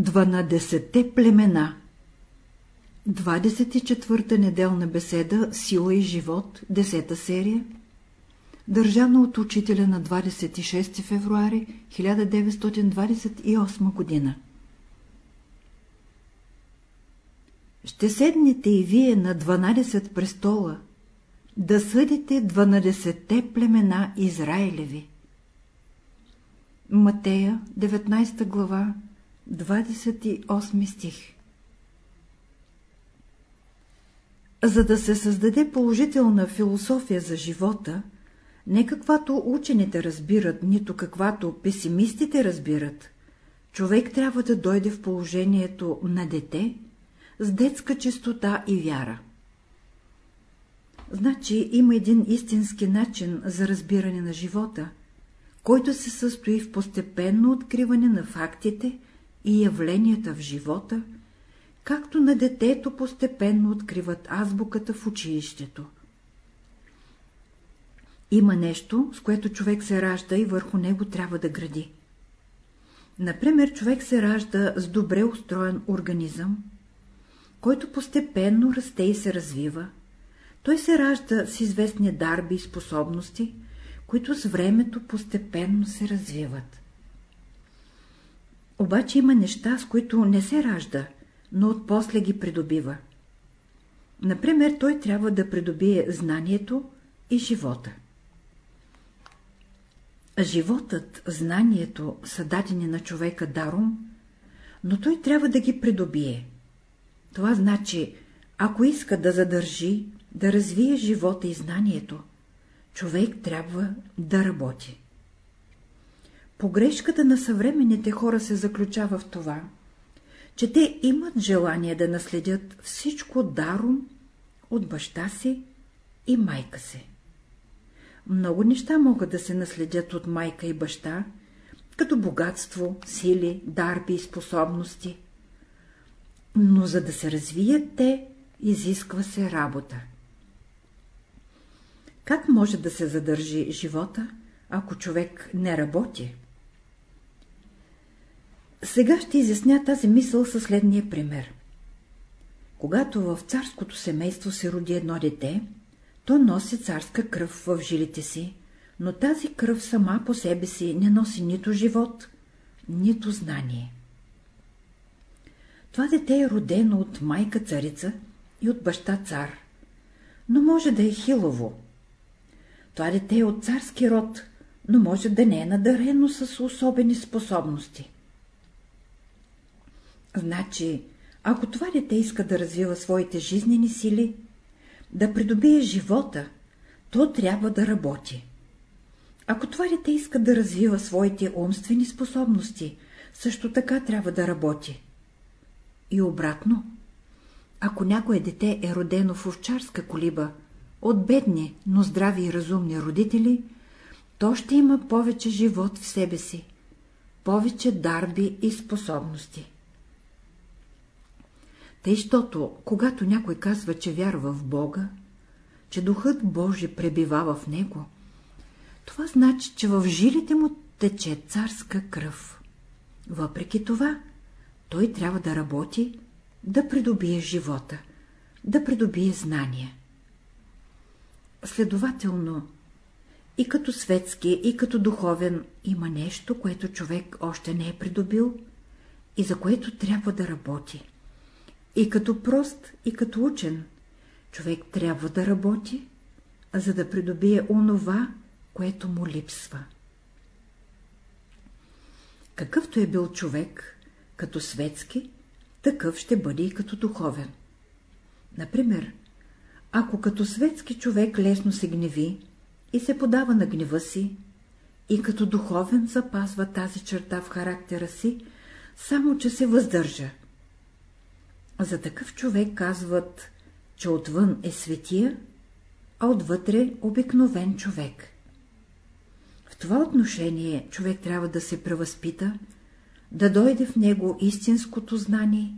Дванадесетте племена. 24-та неделна беседа Сила и живот, 10-та серия. Държана от учителя на 26 февруари 1928 година. Ще седнете и вие на 12 престола, да съдите 12-те племена Израилеви. Матея, 19 глава, 28 стих За да се създаде положителна философия за живота, не каквато учените разбират, нито каквато песимистите разбират, човек трябва да дойде в положението на дете с детска чистота и вяра. Значи има един истински начин за разбиране на живота, който се състои в постепенно откриване на фактите и явленията в живота, както на детето постепенно откриват азбуката в училището. Има нещо, с което човек се ражда и върху него трябва да гради. Например, човек се ражда с добре устроен организъм, който постепенно расте и се развива. Той се ражда с известни дарби и способности, които с времето постепенно се развиват. Обаче има неща, с които не се ражда, но отпосле ги придобива. Например, той трябва да придобие знанието и живота. Животът, знанието са дадени на човека даром, но той трябва да ги придобие. Това значи, ако иска да задържи, да развие живота и знанието, човек трябва да работи. Погрешката на съвременните хора се заключава в това, че те имат желание да наследят всичко даром от баща си и майка си. Много неща могат да се наследят от майка и баща, като богатство, сили, дарби и способности. Но за да се развият те, изисква се работа. Как може да се задържи живота, ако човек не работи? Сега ще изясня тази мисъл със следния пример. Когато в царското семейство се роди едно дете, то носи царска кръв в жилите си, но тази кръв сама по себе си не носи нито живот, нито знание. Това дете е родено от майка царица и от баща цар, но може да е хилово. Това дете е от царски род, но може да не е надарено с особени способности. Значи, ако това дете иска да развива своите жизнени сили, да придобие живота, то трябва да работи. Ако това дете иска да развива своите умствени способности, също така трябва да работи. И обратно, ако някое дете е родено в овчарска колиба, от бедни, но здрави и разумни родители, то ще има повече живот в себе си, повече дарби и способности. Тъй, щото, когато някой казва, че вярва в Бога, че Духът Божи пребива в него, това значи, че в жилите му тече царска кръв. Въпреки това, той трябва да работи, да придобие живота, да придобие знания. Следователно, и като светски, и като духовен има нещо, което човек още не е придобил и за което трябва да работи. И като прост, и като учен, човек трябва да работи, за да придобие онова, което му липсва. Какъвто е бил човек, като светски, такъв ще бъде и като духовен. Например, ако като светски човек лесно се гневи и се подава на гнева си, и като духовен запазва тази черта в характера си, само че се въздържа, за такъв човек казват, че отвън е светия, а отвътре обикновен човек. В това отношение човек трябва да се превъзпита, да дойде в него истинското знание,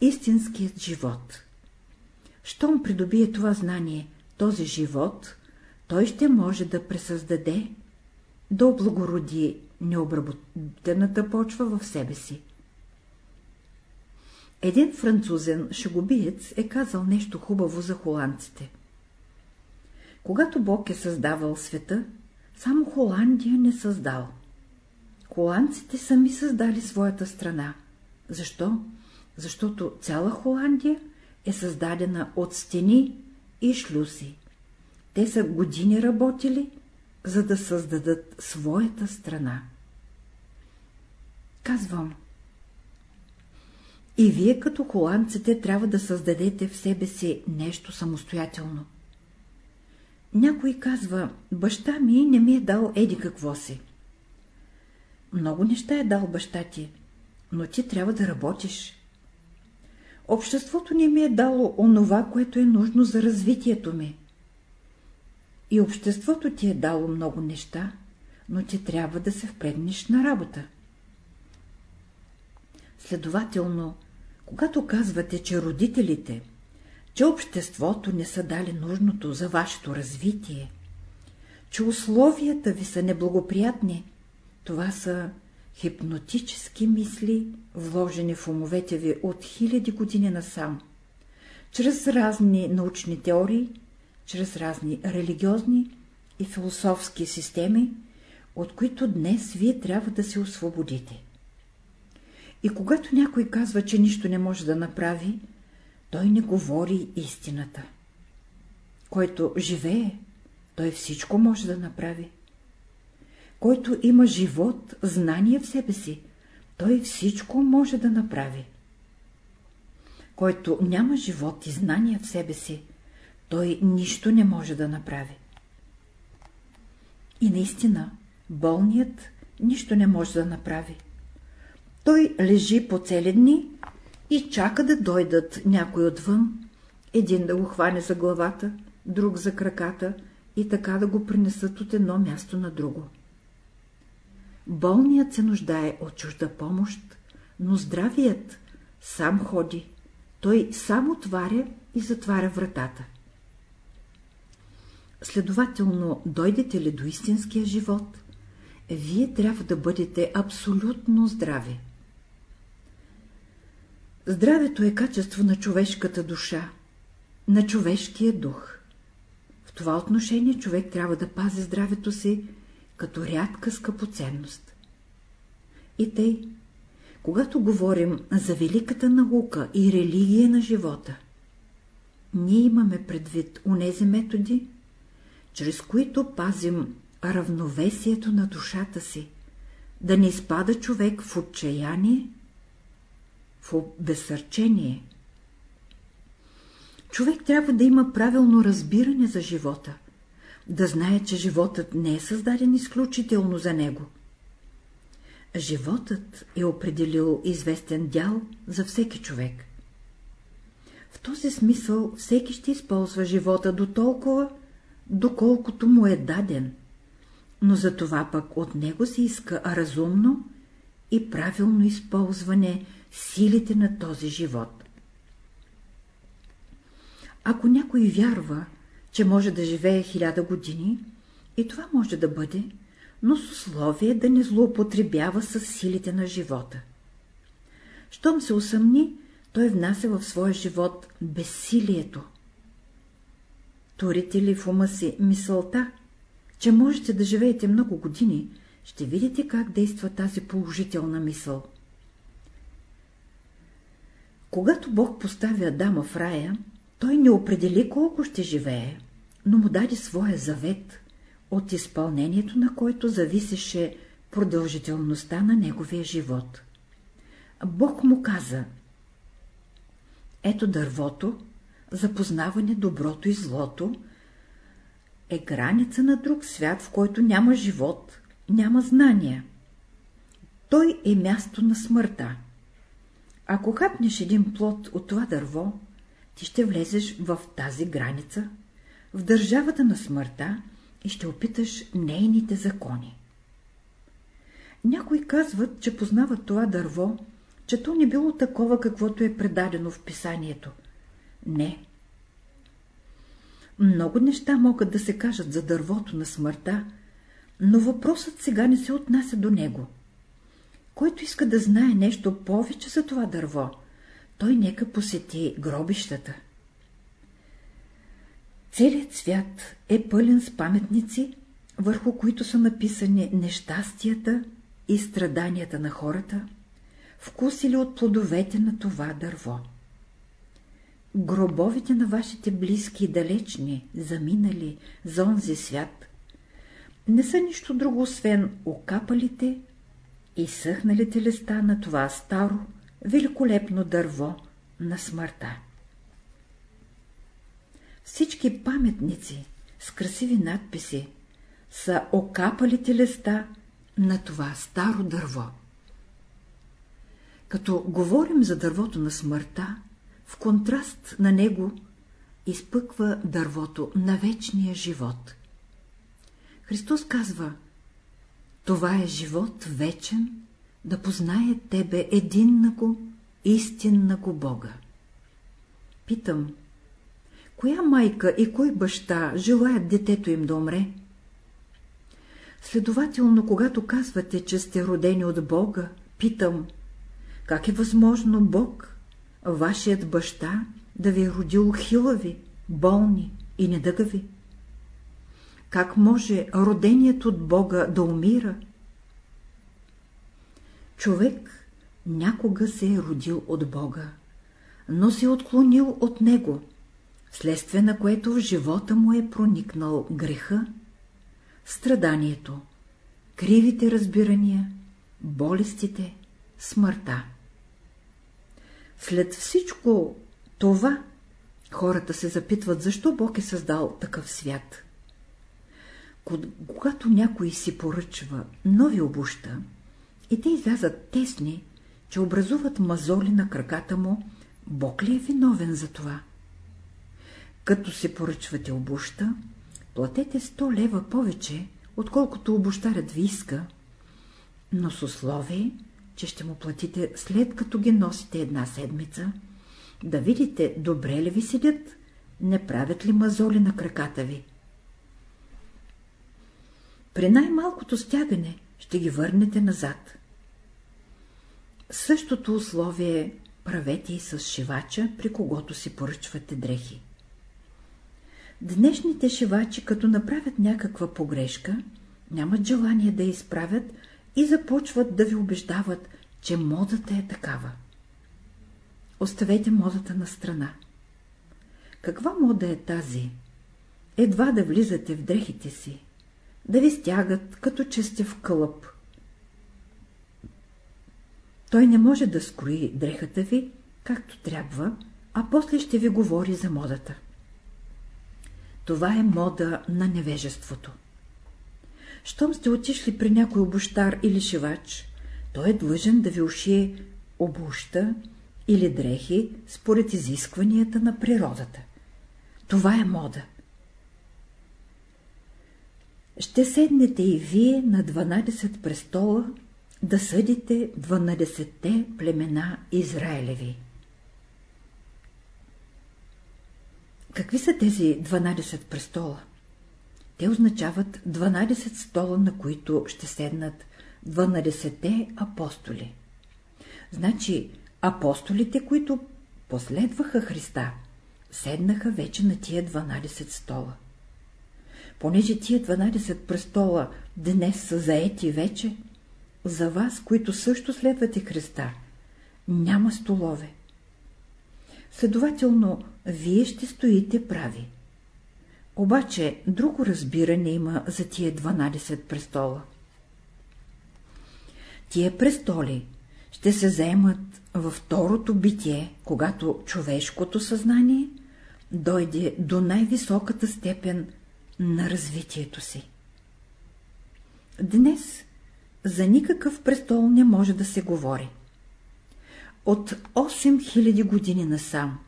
истинският живот. Щом придобие това знание, този живот, той ще може да пресъздаде, да облагороди необработената почва в себе си. Един французен шегобиец е казал нещо хубаво за холандците. Когато Бог е създавал света, само Холандия не създал. Холандците сами създали своята страна. Защо? Защото цяла Холандия е създадена от стени и шлюси. Те са години работили, за да създадат своята страна. Казвам, и вие като холандците трябва да създадете в себе си нещо самостоятелно. Някой казва, баща ми не ми е дал еди какво си. Много неща е дал баща ти, но ти трябва да работиш. Обществото не ми е дало онова, което е нужно за развитието ми. И обществото ти е дало много неща, но ти трябва да се впреднеш на работа. Следователно, когато казвате, че родителите, че обществото не са дали нужното за вашето развитие, че условията ви са неблагоприятни, това са хипнотически мисли, вложени в умовете ви от хиляди години насам, чрез разни научни теории, чрез разни религиозни и философски системи, от които днес вие трябва да се освободите. И когато някой казва, че нищо не може да направи, той не говори истината. Който живее, той всичко може да направи. Който има живот, знание в себе си, той всичко може да направи. Който няма живот и знание в себе си, той нищо не може да направи. И наистина, болният нищо не може да направи. Той лежи по цели дни и чака да дойдат някой отвън, един да го хване за главата, друг за краката и така да го принесат от едно място на друго. Болният се нуждае от чужда помощ, но здравият сам ходи, той сам отваря и затваря вратата. Следователно, дойдете ли до истинския живот, вие трябва да бъдете абсолютно здрави. Здравето е качество на човешката душа, на човешкия дух. В това отношение човек трябва да пази здравето си като рядка скъпоценност. И тъй, когато говорим за великата наука и религия на живота, ние имаме предвид унези методи, чрез които пазим равновесието на душата си, да не изпада човек в отчаяние в обесърчение. Човек трябва да има правилно разбиране за живота, да знае, че животът не е създаден изключително за него. Животът е определил известен дял за всеки човек. В този смисъл всеки ще използва живота до толкова, доколкото му е даден, но за това пък от него се иска разумно и правилно използване силите на този живот. Ако някой вярва, че може да живее хиляда години, и това може да бъде, но с условие да не злоупотребява с силите на живота. Щом се усъмни, той внася в своя живот безсилието. Турите ли в ума си мисълта, че можете да живеете много години, ще видите как действа тази положителна мисъл. Когато Бог постави Адама в рая, той не определи колко ще живее, но му даде своя завет, от изпълнението на който зависеше продължителността на неговия живот. Бог му каза Ето дървото, запознаване доброто и злото, е граница на друг свят, в който няма живот, няма знания. Той е място на смъртта. Ако хапнеш един плод от това дърво, ти ще влезеш в тази граница, в държавата на смъртта и ще опиташ нейните закони. Някои казват, че познават това дърво, че то не било такова, каквото е предадено в писанието. Не. Много неща могат да се кажат за дървото на смъртта, но въпросът сега не се отнася до него. Който иска да знае нещо повече за това дърво, той нека посети гробищата. Целият свят е пълен с паметници, върху които са написани нещастията и страданията на хората, вкусили от плодовете на това дърво. Гробовите на вашите близки и далечни, заминали за онзи свят, не са нищо друго, освен окапалите и съхналите листа на това старо, великолепно дърво на смъртта. Всички паметници с красиви надписи са окапалите листа на това старо дърво. Като говорим за дървото на смъртта, в контраст на него изпъква дървото на вечния живот. Христос казва, това е живот вечен, да познае Тебе единнаго, истиннаго Бога. Питам, коя майка и кой баща желаят детето им да умре? Следователно, когато казвате, че сте родени от Бога, питам, как е възможно Бог, вашият баща, да ви е родил хилави, болни и недъгави? Как може роденият от Бога да умира? Човек някога се е родил от Бога, но се е отклонил от Него, следствие на което в живота му е проникнал греха, страданието, кривите разбирания, болестите, смъртта. След всичко това, хората се запитват, защо Бог е създал такъв свят. Когато някой си поръчва нови обуща, и те излязат тесни, че образуват мазоли на краката му, Бог ли е виновен за това? Като се поръчвате обуща, платете 100 лева повече, отколкото обощарят ви иска, но с условие, че ще му платите след като ги носите една седмица, да видите добре ли ви седят, не правят ли мазоли на краката ви. При най-малкото стягане ще ги върнете назад. Същото условие правете и с шивача, при когото си поръчвате дрехи. Днешните шивачи, като направят някаква погрешка, нямат желание да я изправят и започват да ви убеждават, че модата е такава. Оставете модата на страна. Каква мода е тази? Едва да влизате в дрехите си, да ви стягат, като че сте в кълъп. Той не може да скрои дрехата ви, както трябва, а после ще ви говори за модата. Това е мода на невежеството. Щом сте отишли при някой обущар или шивач, той е длъжен да ви ушие обуща или дрехи според изискванията на природата. Това е мода. Ще седнете и вие на 12 престола да съдите 12-те племена Израелеви. Какви са тези 12 престола? Те означават 12 стола, на които ще седнат 12-те апостоли. Значи, апостолите, които последваха Христа, седнаха вече на тия 12 стола. Понеже тия 12 престола днес са заети вече, за вас, които също следвате Христа, няма столове. Следователно, вие ще стоите прави. Обаче друго разбиране има за тия 12 престола. Тия престоли ще се заемат във второто битие, когато човешкото съзнание дойде до най-високата степен на развитието си. Днес за никакъв престол не може да се говори. От 8000 години насам,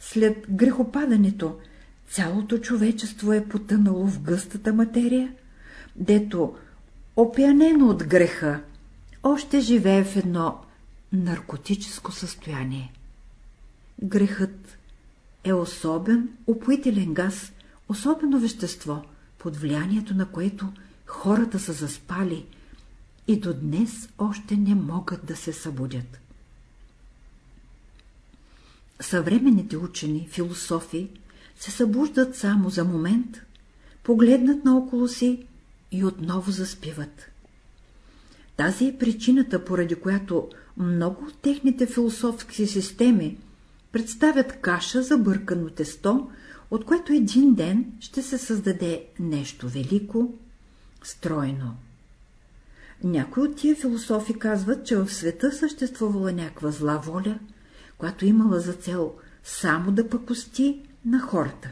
след грехопадането, цялото човечество е потънало в гъстата материя, дето, опянено от греха, още живее в едно наркотическо състояние. Грехът е особен упоителен газ, особено вещество, под влиянието на което хората са заспали и до днес още не могат да се събудят. Съвременните учени, философи, се събуждат само за момент, погледнат наоколо си и отново заспиват. Тази е причината, поради която много от техните философски системи представят каша за бъркано тесто, от което един ден ще се създаде нещо велико, стройно. Някои от тия философи казват, че в света съществувала някаква зла воля, която имала за цел само да пъкости на хората.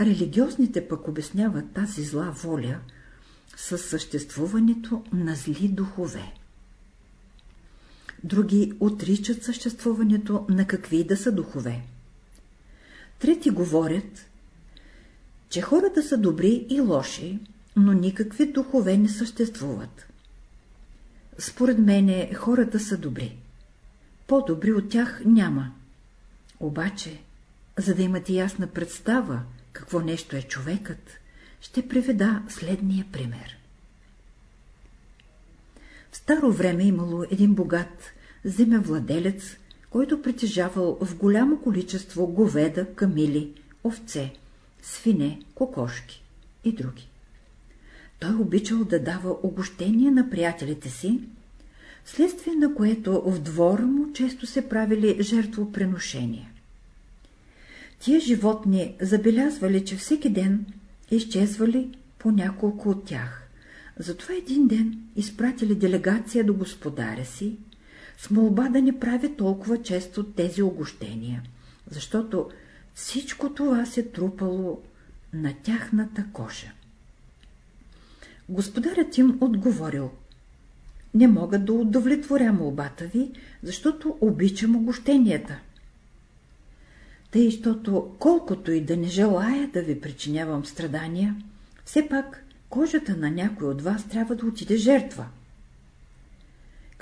Религиозните пък обясняват тази зла воля със съществуването на зли духове. Други отричат съществуването на какви да са духове. Трети говорят, че хората са добри и лоши, но никакви духове не съществуват. Според мене хората са добри. По-добри от тях няма. Обаче, за да имате ясна представа, какво нещо е човекът, ще приведа следния пример. В старо време имало един богат земевладелец, който притежавал в голямо количество говеда, камили, овце, свине, кокошки и други. Той обичал да дава огощение на приятелите си, следствие на което в двора му често се правили жертвопреношения. Тия животни забелязвали, че всеки ден изчезвали по няколко от тях. Затова един ден изпратили делегация до господаря си, с молба да не прави толкова често тези огощения, защото всичко това се трупало на тяхната кожа. Господарят им отговорил — не мога да удовлетворя молбата ви, защото обичам огощенията. Тъй, защото колкото и да не желая да ви причинявам страдания, все пак кожата на някой от вас трябва да отиде жертва.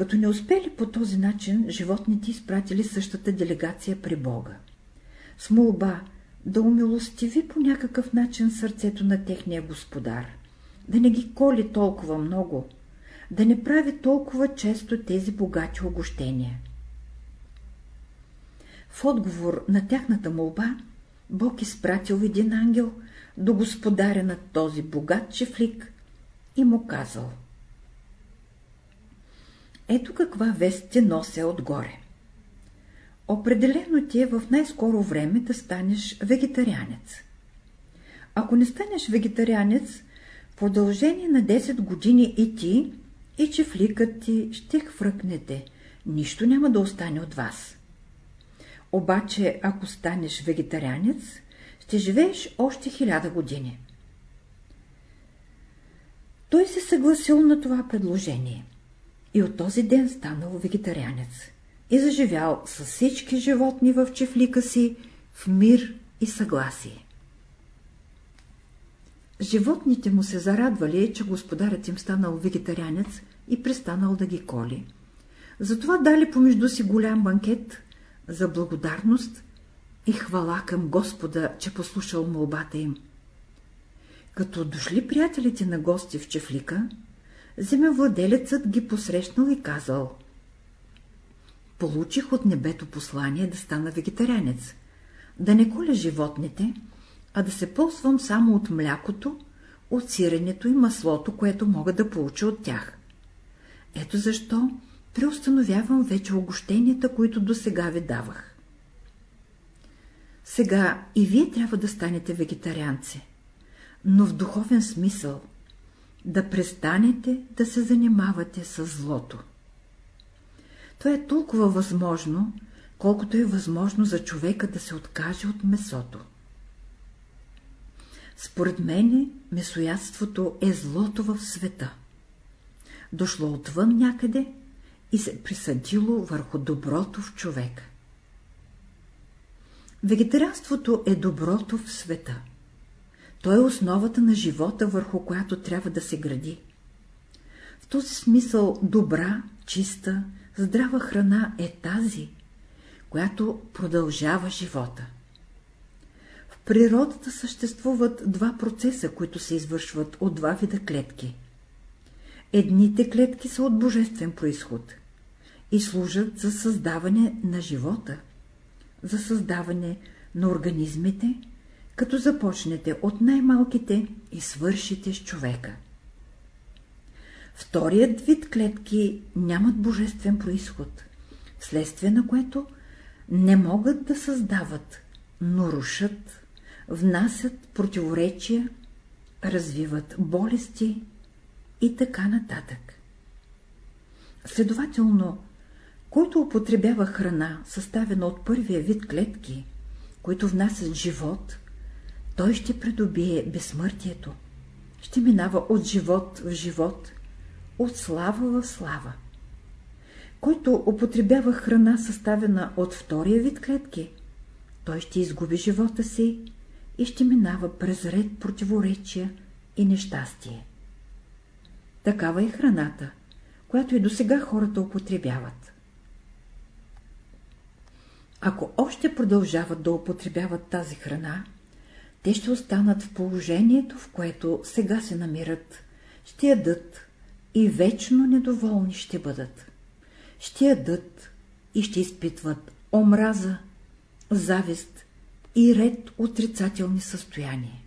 Като не успели по този начин, животните изпратили същата делегация при Бога. С молба да умилостиви по някакъв начин сърцето на техния господар, да не ги коли толкова много, да не прави толкова често тези богати огощения. В отговор на тяхната молба, Бог изпратил един ангел до господаря на този богат чефлик и му казал Ето каква вест те нося отгоре. Определено ти е в най-скоро време да станеш вегетарианец. Ако не станеш вегетарианец, в продължение на 10 години и ти, и чефликът ти ще хвръкнете, нищо няма да остане от вас. Обаче, ако станеш вегетарианец, ще живееш още хиляда години. Той се съгласил на това предложение и от този ден станал вегетарианец и заживял с всички животни в чефлика си в мир и съгласие. Животните му се зарадвали, че господарят им станал вегетарианец и престанал да ги коли. Затова дали помежду си голям банкет за благодарност и хвала към Господа, че послушал молбата им. Като дошли приятелите на гости в Чефлика, земевладелецът ги посрещнал и казал Получих от небето послание да стана вегетарианец, да не коля животните, а да се ползвам само от млякото, от сиренето и маслото, което мога да получа от тях. Ето защо преустановявам вече огощенията, които до сега ви давах. Сега и вие трябва да станете вегетарианци, но в духовен смисъл, да престанете да се занимавате с злото. То е толкова възможно, колкото е възможно за човека да се откаже от месото. Според мене, месоядството е злото в света. Дошло отвън някъде и се присъдило върху доброто в човека. Вегетарианството е доброто в света. То е основата на живота, върху която трябва да се гради. В този смисъл добра, чиста, здрава храна е тази, която продължава живота. В природата съществуват два процеса, които се извършват от два вида клетки. Едните клетки са от божествен происход, и служат за създаване на живота, за създаване на организмите, като започнете от най-малките и свършите с човека. Вторият вид клетки нямат божествен происход, вследствие на което не могат да създават, но рушат, внасят противоречия, развиват болести и така нататък. Следователно, който употребява храна, съставена от първия вид клетки, които внасят живот, той ще придобие безсмъртието, ще минава от живот в живот, от слава в слава. Който употребява храна, съставена от втория вид клетки, той ще изгуби живота си и ще минава през ред противоречия и нещастие. Такава е храната, която и до сега хората употребяват. Ако още продължават да употребяват тази храна, те ще останат в положението, в което сега се намират, ще ядат и вечно недоволни ще бъдат. Ще ядат и ще изпитват омраза, завист и ред отрицателни състояния.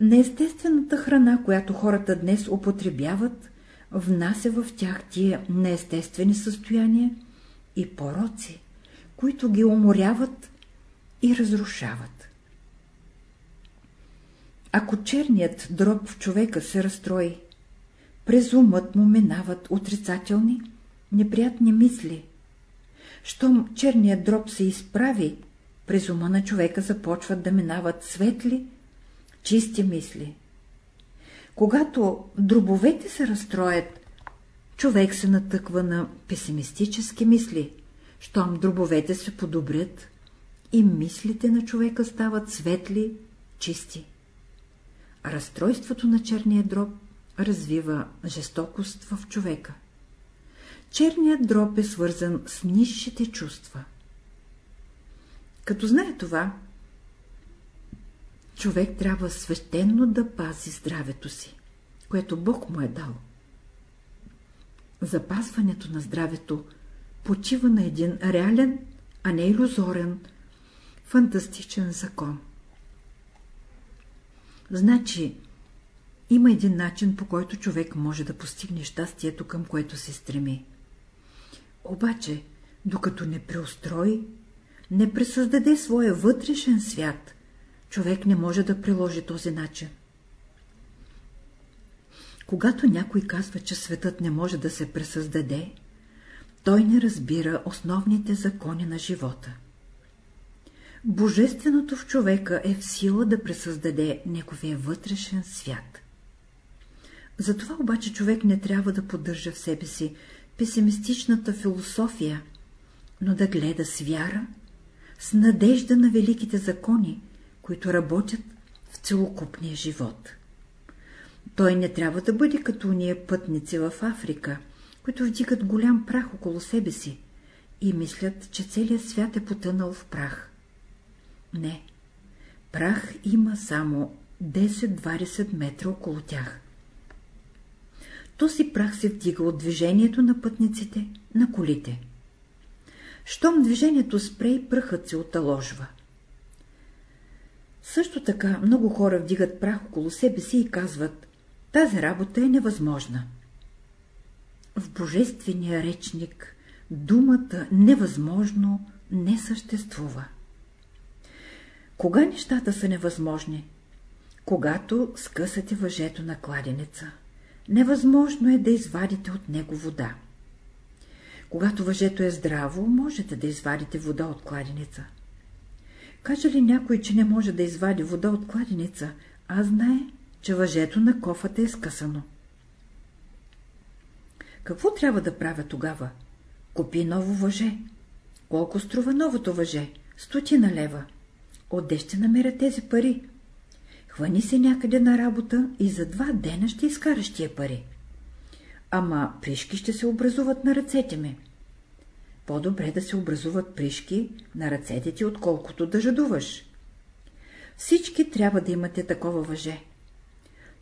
Неестествената храна, която хората днес употребяват, внася в тях тия неестествени състояния и пороци, които ги уморяват и разрушават. Ако черният дроб в човека се разстрои, през умът му минават отрицателни, неприятни мисли. Щом черният дроб се изправи, през ума на човека започват да минават светли, чисти мисли. Когато дробовете се разстроят, човек се натъква на песимистически мисли. Щом дробовете се подобрят, и мислите на човека стават светли, чисти. Разстройството на черния дроб развива жестокост в човека. Черният дроб е свързан с низшите чувства. Като знае това, човек трябва свещено да пази здравето си, което Бог му е дал. Запазването на здравето почива на един реален, а не иллюзорен, фантастичен закон. Значи, има един начин, по който човек може да постигне щастието, към което се стреми. Обаче, докато не преустрои, не пресъздаде своя вътрешен свят, човек не може да приложи този начин. Когато някой казва, че светът не може да се пресъздаде, той не разбира основните закони на живота. Божественото в човека е в сила да пресъздаде неговия вътрешен свят. Затова обаче човек не трябва да поддържа в себе си песимистичната философия, но да гледа с вяра, с надежда на великите закони, които работят в целокупния живот. Той не трябва да бъде като уния пътници в Африка, които вдигат голям прах около себе си и мислят, че целият свят е потънал в прах. Не, прах има само 10-20 метра около тях. Този прах се вдига от движението на пътниците, на колите. Щом движението спре и пръхът се оталожва. Също така много хора вдигат прах около себе си и казват, тази работа е невъзможна. В божествения речник думата невъзможно не съществува. Кога нещата са невъзможни? Когато скъсате въжето на кладенеца. Невъзможно е да извадите от него вода. Когато въжето е здраво, можете да извадите вода от кладенеца. Каже ли някой, че не може да извади вода от кладенеца, а знае, че въжето на кофата е скъсано. Какво трябва да правя тогава? Купи ново въже. Колко струва новото въже? Стотина лева. Отде ще намеря тези пари? Хвани се някъде на работа и за два дена ще изкараш тия пари. Ама пришки ще се образуват на ръцете ми. По-добре да се образуват пришки на ръцете ти, отколкото да жадуваш. Всички трябва да имате такова въже.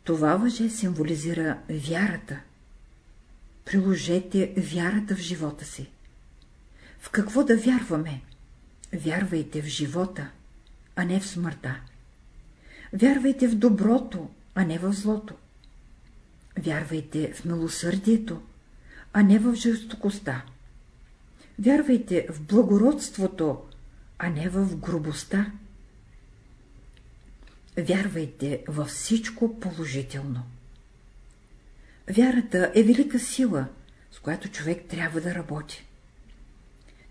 Това въже символизира вярата. Приложете вярата в живота си. В какво да вярваме? Вярвайте в живота, а не в смъртта. Вярвайте в доброто, а не в злото. Вярвайте в милосърдието, а не в жестокостта. Вярвайте в благородството, а не в грубостта. Вярвайте във всичко положително. Вярата е велика сила, с която човек трябва да работи.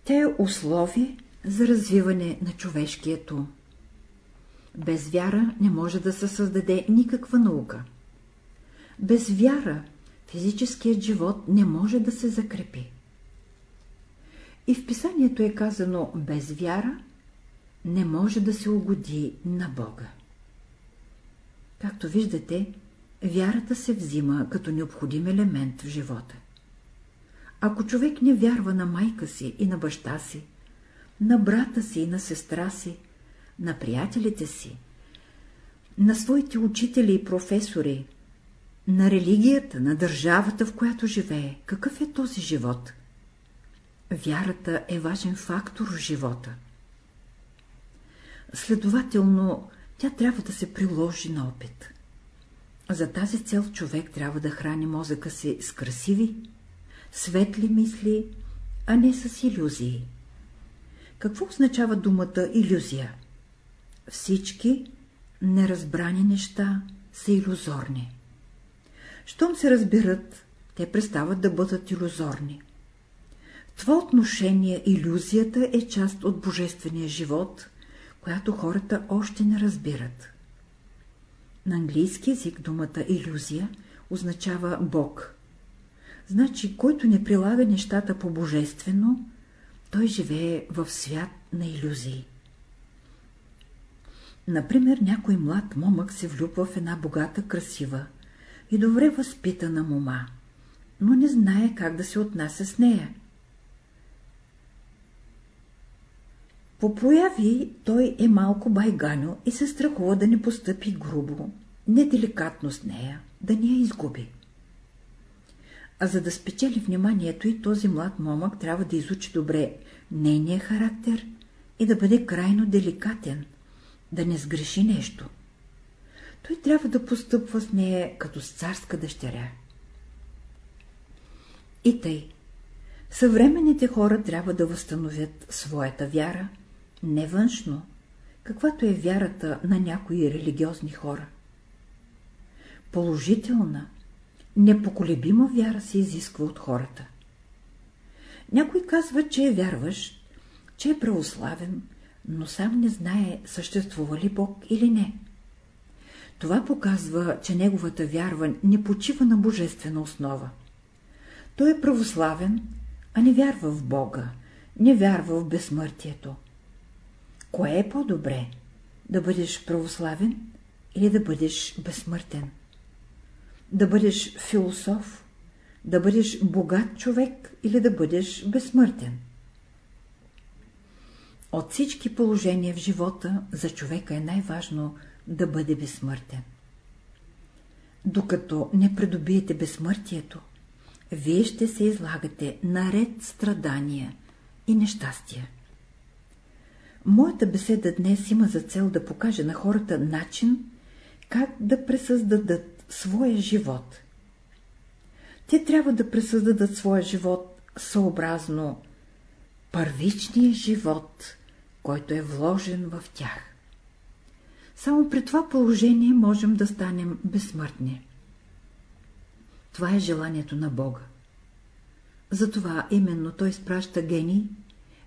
Тя е условие за развиване на човешкият ум. Без вяра не може да се създаде никаква наука. Без вяра физическият живот не може да се закрепи. И в писанието е казано, без вяра не може да се угоди на Бога. Както виждате, вярата се взима като необходим елемент в живота. Ако човек не вярва на майка си и на баща си, на брата си и на сестра си, на приятелите си, на своите учители и професори, на религията, на държавата, в която живее. Какъв е този живот? Вярата е важен фактор в живота. Следователно, тя трябва да се приложи на опит. За тази цел човек трябва да храни мозъка си с красиви, светли мисли, а не с иллюзии. Какво означава думата иллюзия? Всички неразбрани неща са иллюзорни. Щом се разбират, те престават да бъдат иллюзорни. В това отношение иллюзията е част от божествения живот, която хората още не разбират. На английски язик думата иллюзия означава Бог. Значи, който не прилага нещата по божествено, той живее в свят на иллюзии. Например, някой млад момък се влюбва в една богата, красива и добре възпитана мома, но не знае как да се отнася с нея. По прояви той е малко байганю и се страхува да не постъпи грубо, неделикатно с нея, да ни я изгуби. А за да спечели вниманието и този млад момък трябва да изучи добре нейния характер и да бъде крайно деликатен, да не сгреши нещо. Той трябва да постъпва с нея като с царска дъщеря. И тъй, съвременните хора трябва да възстановят своята вяра, не външно, каквато е вярата на някои религиозни хора. Положителна, непоколебима вяра се изисква от хората. Някой казва, че е вярващ, че е православен, но сам не знае съществува ли Бог или не. Това показва, че неговата вярва не почива на божествена основа. Той е православен, а не вярва в Бога, не вярва в безсмъртието. Кое е по-добре? Да бъдеш православен или да бъдеш безсмъртен? Да бъдеш философ, да бъдеш богат човек или да бъдеш безсмъртен? От всички положения в живота за човека е най-важно да бъде безсмъртен. Докато не придобиете безсмъртието, вие ще се излагате наред страдания и нещастия. Моята беседа днес има за цел да покаже на хората начин, как да пресъздадат своя живот. Те трябва да пресъздадат своя живот съобразно първичния живот, който е вложен в тях. Само при това положение можем да станем безсмъртни. Това е желанието на Бога. Затова именно Той спраща гени,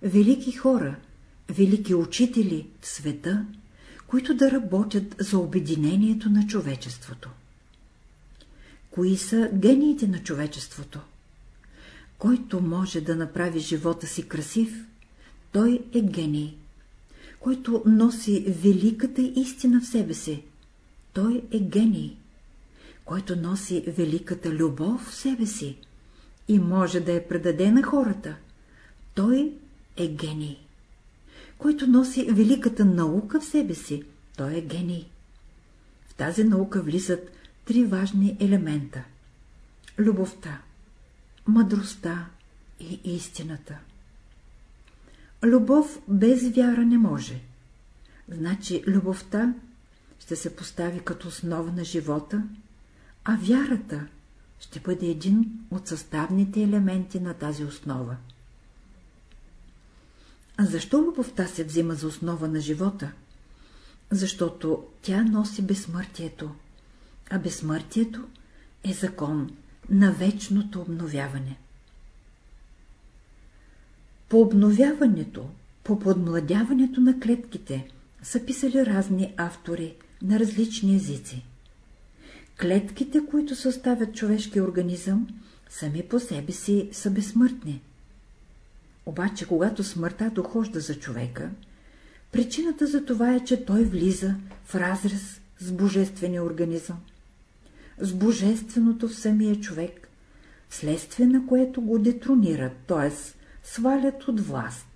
велики хора, велики учители в света, които да работят за обединението на човечеството. Кои са гениите на човечеството? Който може да направи живота си красив, той е гений. Който носи великата истина в себе си, той е гений. Който носи великата любов в себе си и може да я предаде на хората, той е гений който носи великата наука в себе си, той е гений. В тази наука влизат три важни елемента – любовта, мъдростта и истината. Любов без вяра не може. Значи любовта ще се постави като основа на живота, а вярата ще бъде един от съставните елементи на тази основа. А защо любовта се взима за основа на живота? Защото тя носи безсмъртието, а безсмъртието е закон на вечното обновяване. По обновяването, по подмладяването на клетките са писали разни автори на различни езици. Клетките, които съставят човешкия организъм, сами по себе си са безсмъртни. Обаче, когато смъртта дохожда за човека, причината за това е, че той влиза в разрез с божествения организъм. С божественото в самия човек, следствие на което го детронират, т.е. свалят от власт.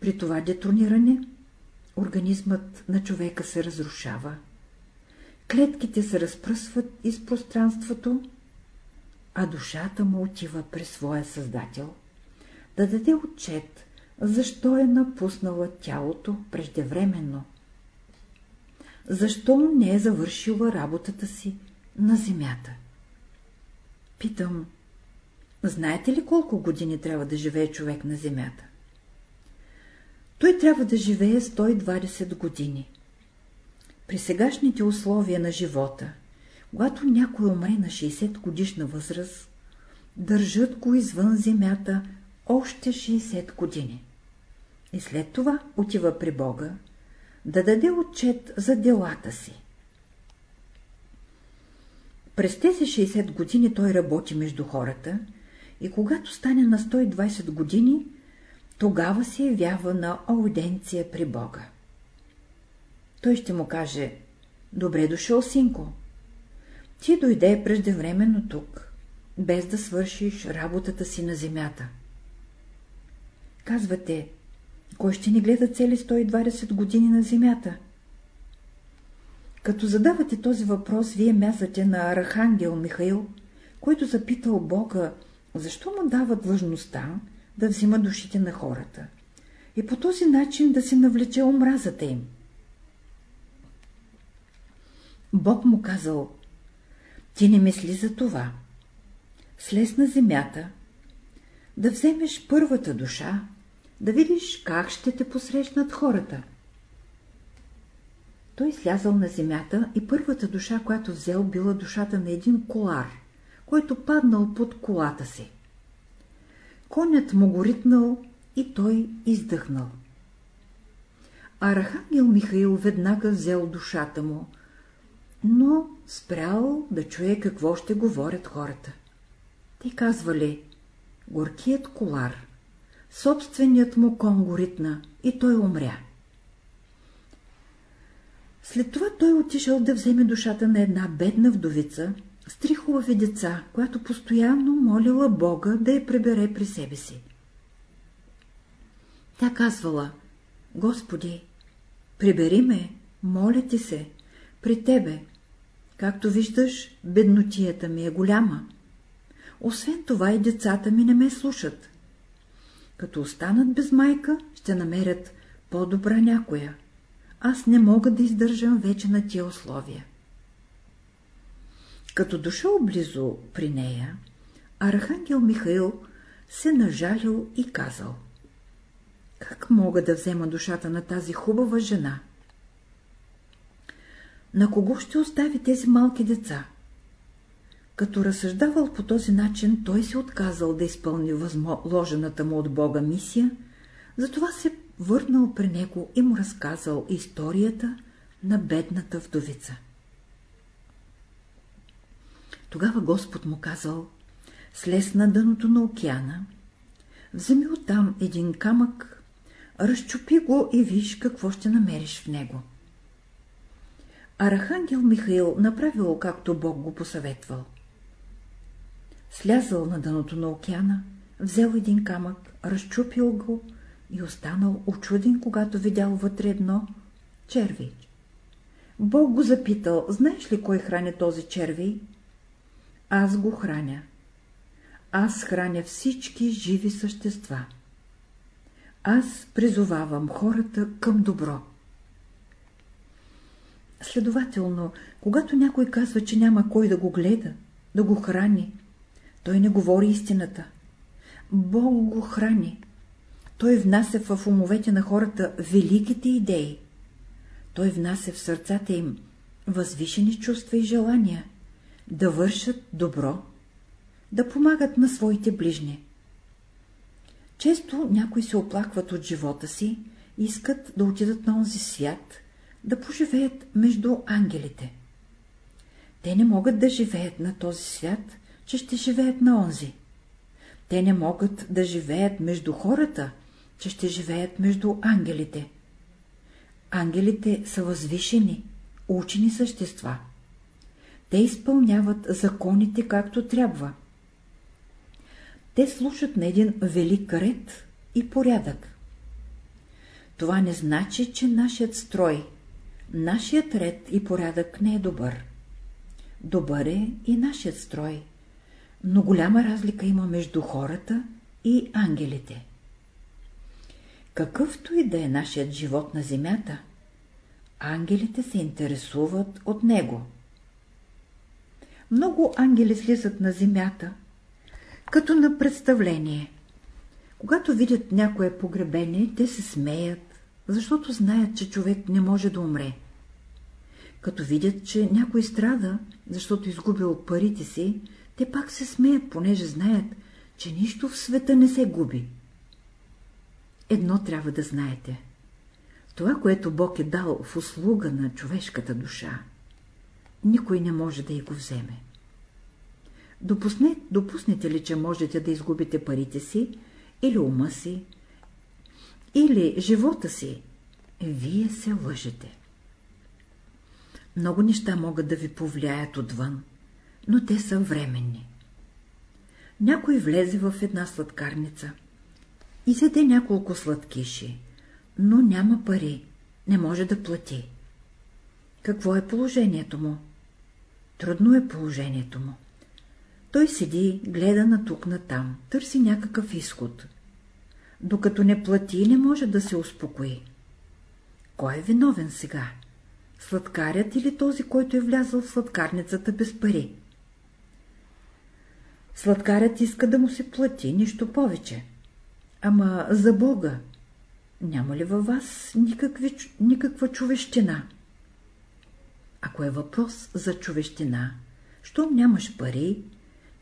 При това детрониране организмът на човека се разрушава. Клетките се разпръсват из пространството, а душата му отива при своя създател да даде отчет, защо е напуснала тялото преждевременно. Защо не е завършила работата си на земята? Питам, знаете ли колко години трябва да живее човек на земята? Той трябва да живее 120 години. При сегашните условия на живота, когато някой умре на 60 годишна възраст, държат го извън земята още 60 години. И след това отива при Бога да даде отчет за делата си. През тези 60 години той работи между хората и когато стане на 120 години, тогава се явява на ауденция при Бога. Той ще му каже, добре дошъл, синко. Ти дойде преждевременно тук, без да свършиш работата си на земята. Казвате, кой ще ни гледа цели 120 години на земята? Като задавате този въпрос, вие мясате на Архангел Михаил, който запитал Бога, защо му дава длъжността да взима душите на хората и по този начин да се навлече омразата им. Бог му казал, ти не мисли за това. Слез на земята, да вземеш първата душа, да видиш как ще те посрещнат хората. Той слязал на земята и първата душа, която взел, била душата на един колар, който паднал под колата си. Конят му го ритнал и той издъхнал. Архангел Михаил веднага взел душата му, но спрял да чуе какво ще говорят хората. Те казвали, горкият колар, собственият му кон го ритна и той умря. След това той отишъл да вземе душата на една бедна вдовица, с три хубави деца, която постоянно молила Бога да я пребере при себе си. Тя казвала, Господи, прибери ме, моля ти се, при Тебе. Както виждаш, беднотията ми е голяма. Освен това и децата ми не ме слушат. Като останат без майка, ще намерят по-добра някоя. Аз не мога да издържам вече на тия условия. Като дошъл близо при нея, Архангел Михаил се нажалил и казал Как мога да взема душата на тази хубава жена? На кого ще остави тези малки деца? Като разсъждавал по този начин, той се отказал да изпълни възложената му от Бога мисия, затова се върнал при него и му разказал историята на бедната вдовица. Тогава Господ му казал, слез на дъното на океана, вземи оттам един камък, разчупи го и виж какво ще намериш в него. Архангел Михаил направил както Бог го посъветвал. Слязал на дъното на океана, взел един камък, разчупил го и останал очуден, когато видял вътре едно червей. Бог го запитал, знаеш ли кой храни този червей? Аз го храня. Аз храня всички живи същества. аз призовавам хората към добро. Следователно, когато някой казва, че няма кой да го гледа, да го храни, той не говори истината. Бог го храни. Той внася в умовете на хората великите идеи. Той внася в сърцата им възвишени чувства и желания, да вършат добро, да помагат на своите ближни. Често някои се оплакват от живота си и искат да отидат на онзи свят, да поживеят между ангелите. Те не могат да живеят на този свят, че ще живеят на онзи. Те не могат да живеят между хората, че ще живеят между ангелите. Ангелите са възвишени, учени същества. Те изпълняват законите както трябва. Те слушат на един велик ред и порядък. Това не значи, че нашият строй, нашият ред и порядък не е добър. Добър е и нашият строй, но голяма разлика има между хората и ангелите. Какъвто и да е нашият живот на земята, ангелите се интересуват от него. Много ангели слизат на земята, като на представление. Когато видят някое погребение, те се смеят, защото знаят, че човек не може да умре. Като видят, че някой страда, защото изгубил парите си, те пак се смеят, понеже знаят, че нищо в света не се губи. Едно трябва да знаете. Това, което Бог е дал в услуга на човешката душа, никой не може да й го вземе. Допусне, допуснете ли, че можете да изгубите парите си, или ума си, или живота си, вие се лъжете. Много неща могат да ви повлияят отвън, но те са временни. Някой влезе в една сладкарница и седе няколко сладкиши, но няма пари, не може да плати. Какво е положението му? Трудно е положението му. Той седи, гледа на тук на там, търси някакъв изход. Докато не плати, не може да се успокои. Кой е виновен сега? Сладкарят или този, който е влязъл в сладкарницата без пари? Сладкарят иска да му се плати, нищо повече. Ама за Бога, няма ли във вас никакви, никаква човещина? Ако е въпрос за човещина, щом нямаш пари,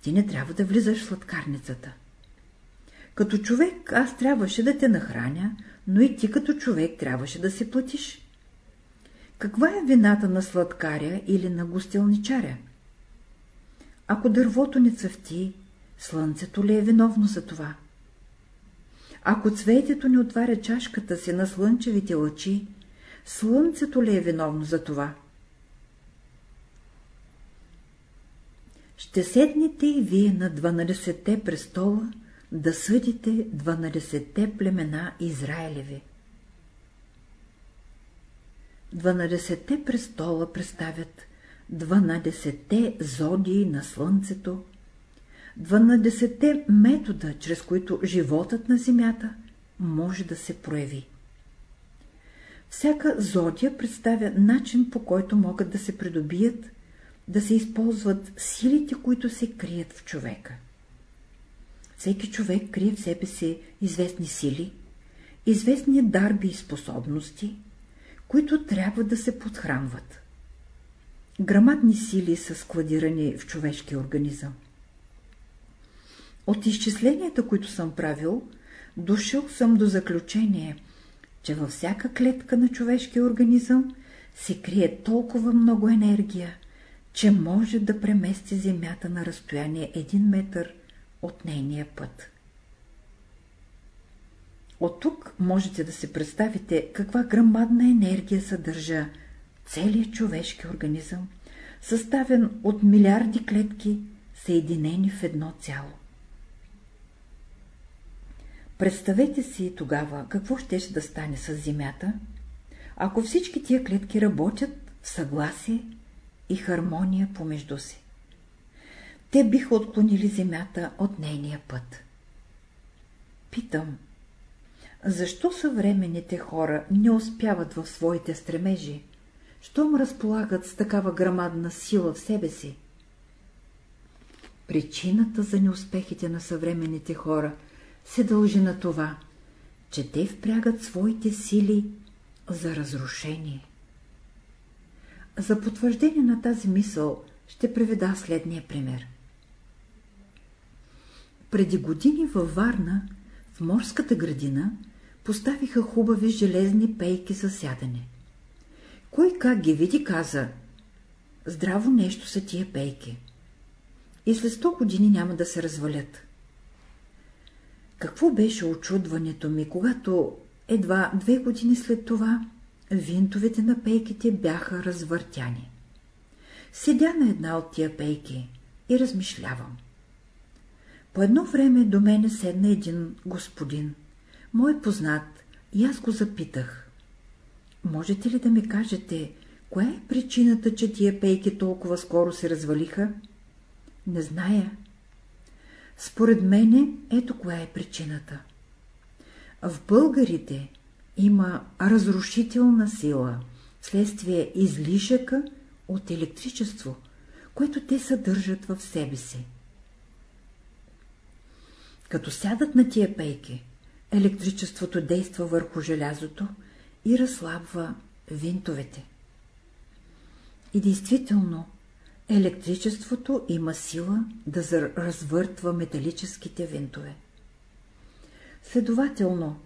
ти не трябва да влизаш в сладкарницата. Като човек аз трябваше да те нахраня, но и ти като човек трябваше да се платиш. Каква е вината на сладкаря или на гостилничаря? Ако дървото не цъфти, слънцето ли е виновно за това? Ако цветето не отваря чашката си на слънчевите лъчи, слънцето ли е виновно за това? Ще седнете и вие на 12-те престола да съдите 12-те племена Израилеви. 12-те престола представят 12-те зодии на Слънцето, 12-те метода, чрез които животът на Земята може да се прояви. Всяка зодия представя начин, по който могат да се придобият да се използват силите, които се крият в човека. Всеки човек крие в себе си известни сили, известни дарби и способности, които трябва да се подхранват. Грамадни сили са складирани в човешкия организъм. От изчисленията, които съм правил, дошъл съм до заключение, че във всяка клетка на човешкия организъм се крие толкова много енергия, че може да премести Земята на разстояние един метър от нейния път. От тук можете да се представите каква грамадна енергия съдържа целият човешки организъм, съставен от милиарди клетки, съединени в едно цяло. Представете си тогава какво ще да стане с Земята, ако всички тия клетки работят в съгласие и хармония помежду си. Те биха отклонили земята от нейния път. Питам, Защо съвременните хора не успяват в своите стремежи, щом разполагат с такава грамадна сила в себе си? Причината за неуспехите на съвременните хора се дължи на това, че те впрягат своите сили за разрушение. За потвърждение на тази мисъл ще приведа следния пример. Преди години във Варна, в морската градина, поставиха хубави железни пейки за сядане. Кой как ги види, каза, здраво нещо са тия пейки. И след сто години няма да се развалят. Какво беше очудването ми, когато едва две години след това винтовете на пейките бяха развъртяни. Седя на една от тия пейки и размишлявам. По едно време до мене седна един господин, мой познат, и аз го запитах. Можете ли да ми кажете, коя е причината, че тия пейки толкова скоро се развалиха? Не зная. Според мене, ето коя е причината. В българите има разрушителна сила, следствие излишъка от електричество, което те съдържат в себе си. Като сядат на тия пейки, електричеството действа върху желязото и разслабва винтовете. И действително, електричеството има сила да развъртва металическите винтове. Следователно,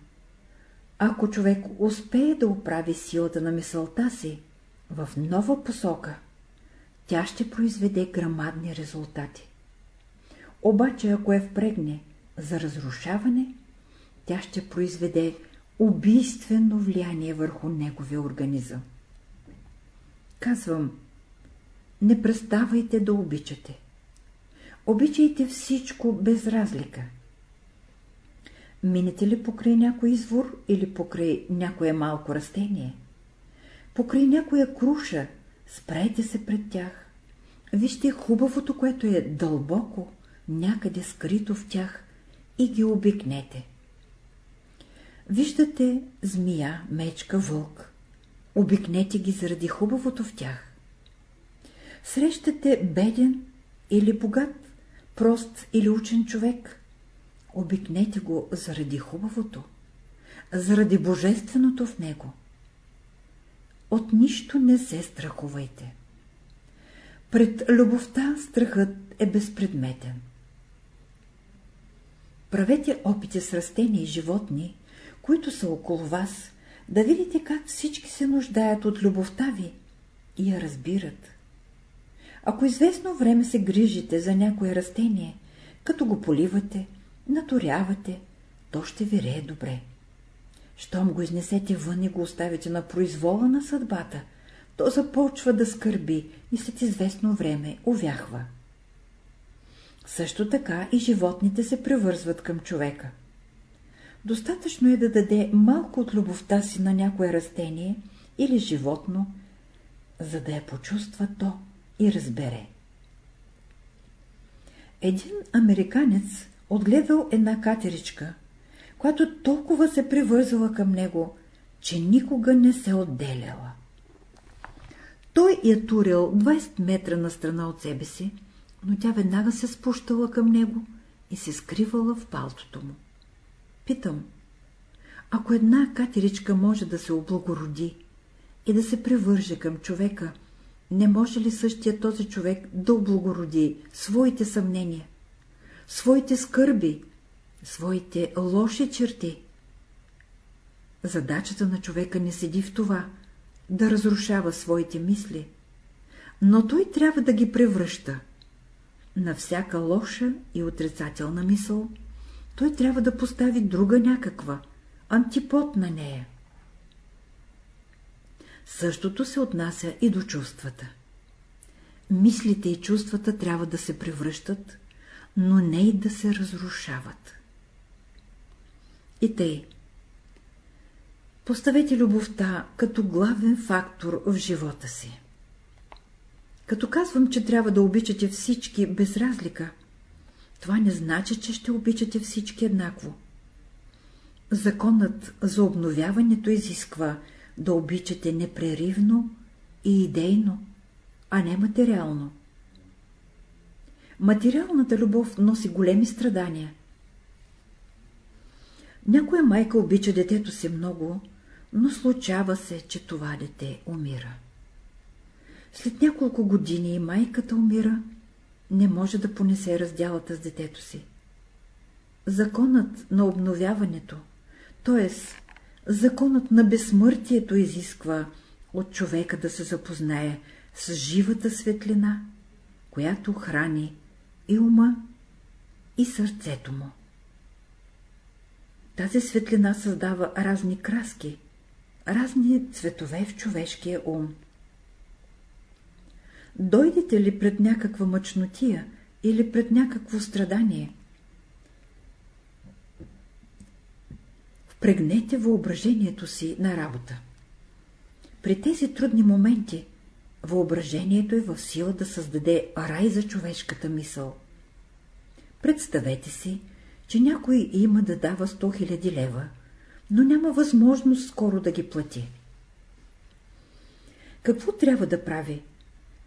ако човек успее да оправи силата на мисълта си в нова посока, тя ще произведе грамадни резултати. Обаче, ако е впрегне за разрушаване, тя ще произведе убийствено влияние върху неговия организъм. Казвам, не преставайте да обичате. Обичайте всичко без разлика. Минете ли покрай някой извор или покрай някое малко растение? Покрай някоя круша, спрете се пред тях. Вижте хубавото, което е дълбоко, някъде скрито в тях и ги обикнете. Виждате змия, мечка, вълк. Обикнете ги заради хубавото в тях. Срещате беден или богат, прост или учен човек. Обикнете го заради хубавото, заради божественото в него. От нищо не се страхувайте. Пред любовта страхът е безпредметен. Правете опити с растения и животни, които са около вас, да видите как всички се нуждаят от любовта ви и я разбират. Ако известно време се грижите за някое растение, като го поливате, наторявате, то ще вирее добре. Щом го изнесете вън и го оставите на произвола на съдбата, то започва да скърби и след известно време увяхва. Също така и животните се превързват към човека. Достатъчно е да даде малко от любовта си на някое растение или животно, за да я почувства то и разбере. Един американец отгледал една катеричка, която толкова се привързала към него, че никога не се отделяла. Той я турил 20 метра на страна от себе си, но тя веднага се спущала към него и се скривала в палтото му. Питам, ако една катеричка може да се облагороди и да се превърже към човека, не може ли същия този човек да облагороди своите съмнения, своите скърби, своите лоши черти? Задачата на човека не седи в това, да разрушава своите мисли, но той трябва да ги превръща. На всяка лоша и отрицателна мисъл той трябва да постави друга някаква, антипод на нея. Същото се отнася и до чувствата. Мислите и чувствата трябва да се превръщат, но не и да се разрушават. И тъй. Поставете любовта като главен фактор в живота си. Като казвам, че трябва да обичате всички без разлика, това не значи, че ще обичате всички еднакво. Законът за обновяването изисква да обичате непреривно и идейно, а не материално. Материалната любов носи големи страдания. Някоя майка обича детето си много, но случава се, че това дете умира. След няколко години майката умира, не може да понесе разделата с детето си. Законът на обновяването, т.е. законът на безсмъртието изисква от човека да се запознае с живата светлина, която храни и ума, и сърцето му. Тази светлина създава разни краски, разни цветове в човешкия ум. Дойдете ли пред някаква мъчнотия или пред някакво страдание, впрегнете въображението си на работа. При тези трудни моменти въображението е в сила да създаде рай за човешката мисъл. Представете си, че някой има да дава 100 000 лева, но няма възможност скоро да ги плати. Какво трябва да прави?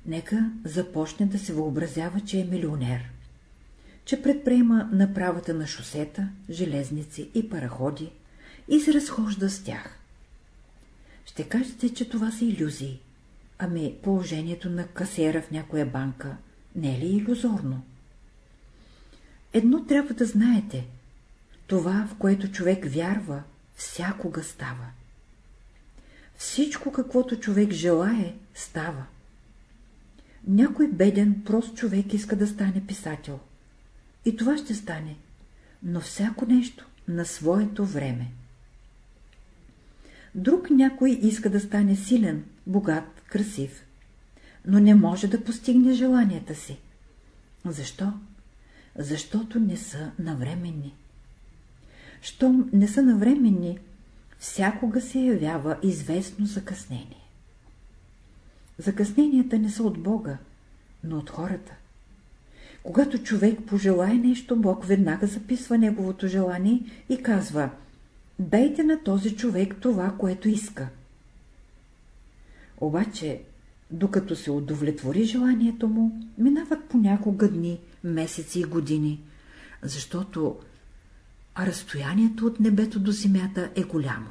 Нека започне да се въобразява, че е милионер, че предприема направата на шосета, железници и параходи и се разхожда с тях. Ще кажете, че това са иллюзии. Ами положението на касера в някоя банка не е ли иллюзорно? Едно трябва да знаете. Това, в което човек вярва, всякога става. Всичко, каквото човек желае, става. Някой беден, прост човек иска да стане писател. И това ще стане, но всяко нещо на своето време. Друг някой иска да стане силен, богат, красив, но не може да постигне желанията си. Защо? Защото не са навременни. Щом не са навременни, всякога се явява известно закъснение. Закъсненията не са от Бога, но от хората. Когато човек пожелае нещо, Бог веднага записва неговото желание и казва «Дайте на този човек това, което иска». Обаче, докато се удовлетвори желанието му, минават понякога дни, месеци и години, защото разстоянието от небето до земята е голямо.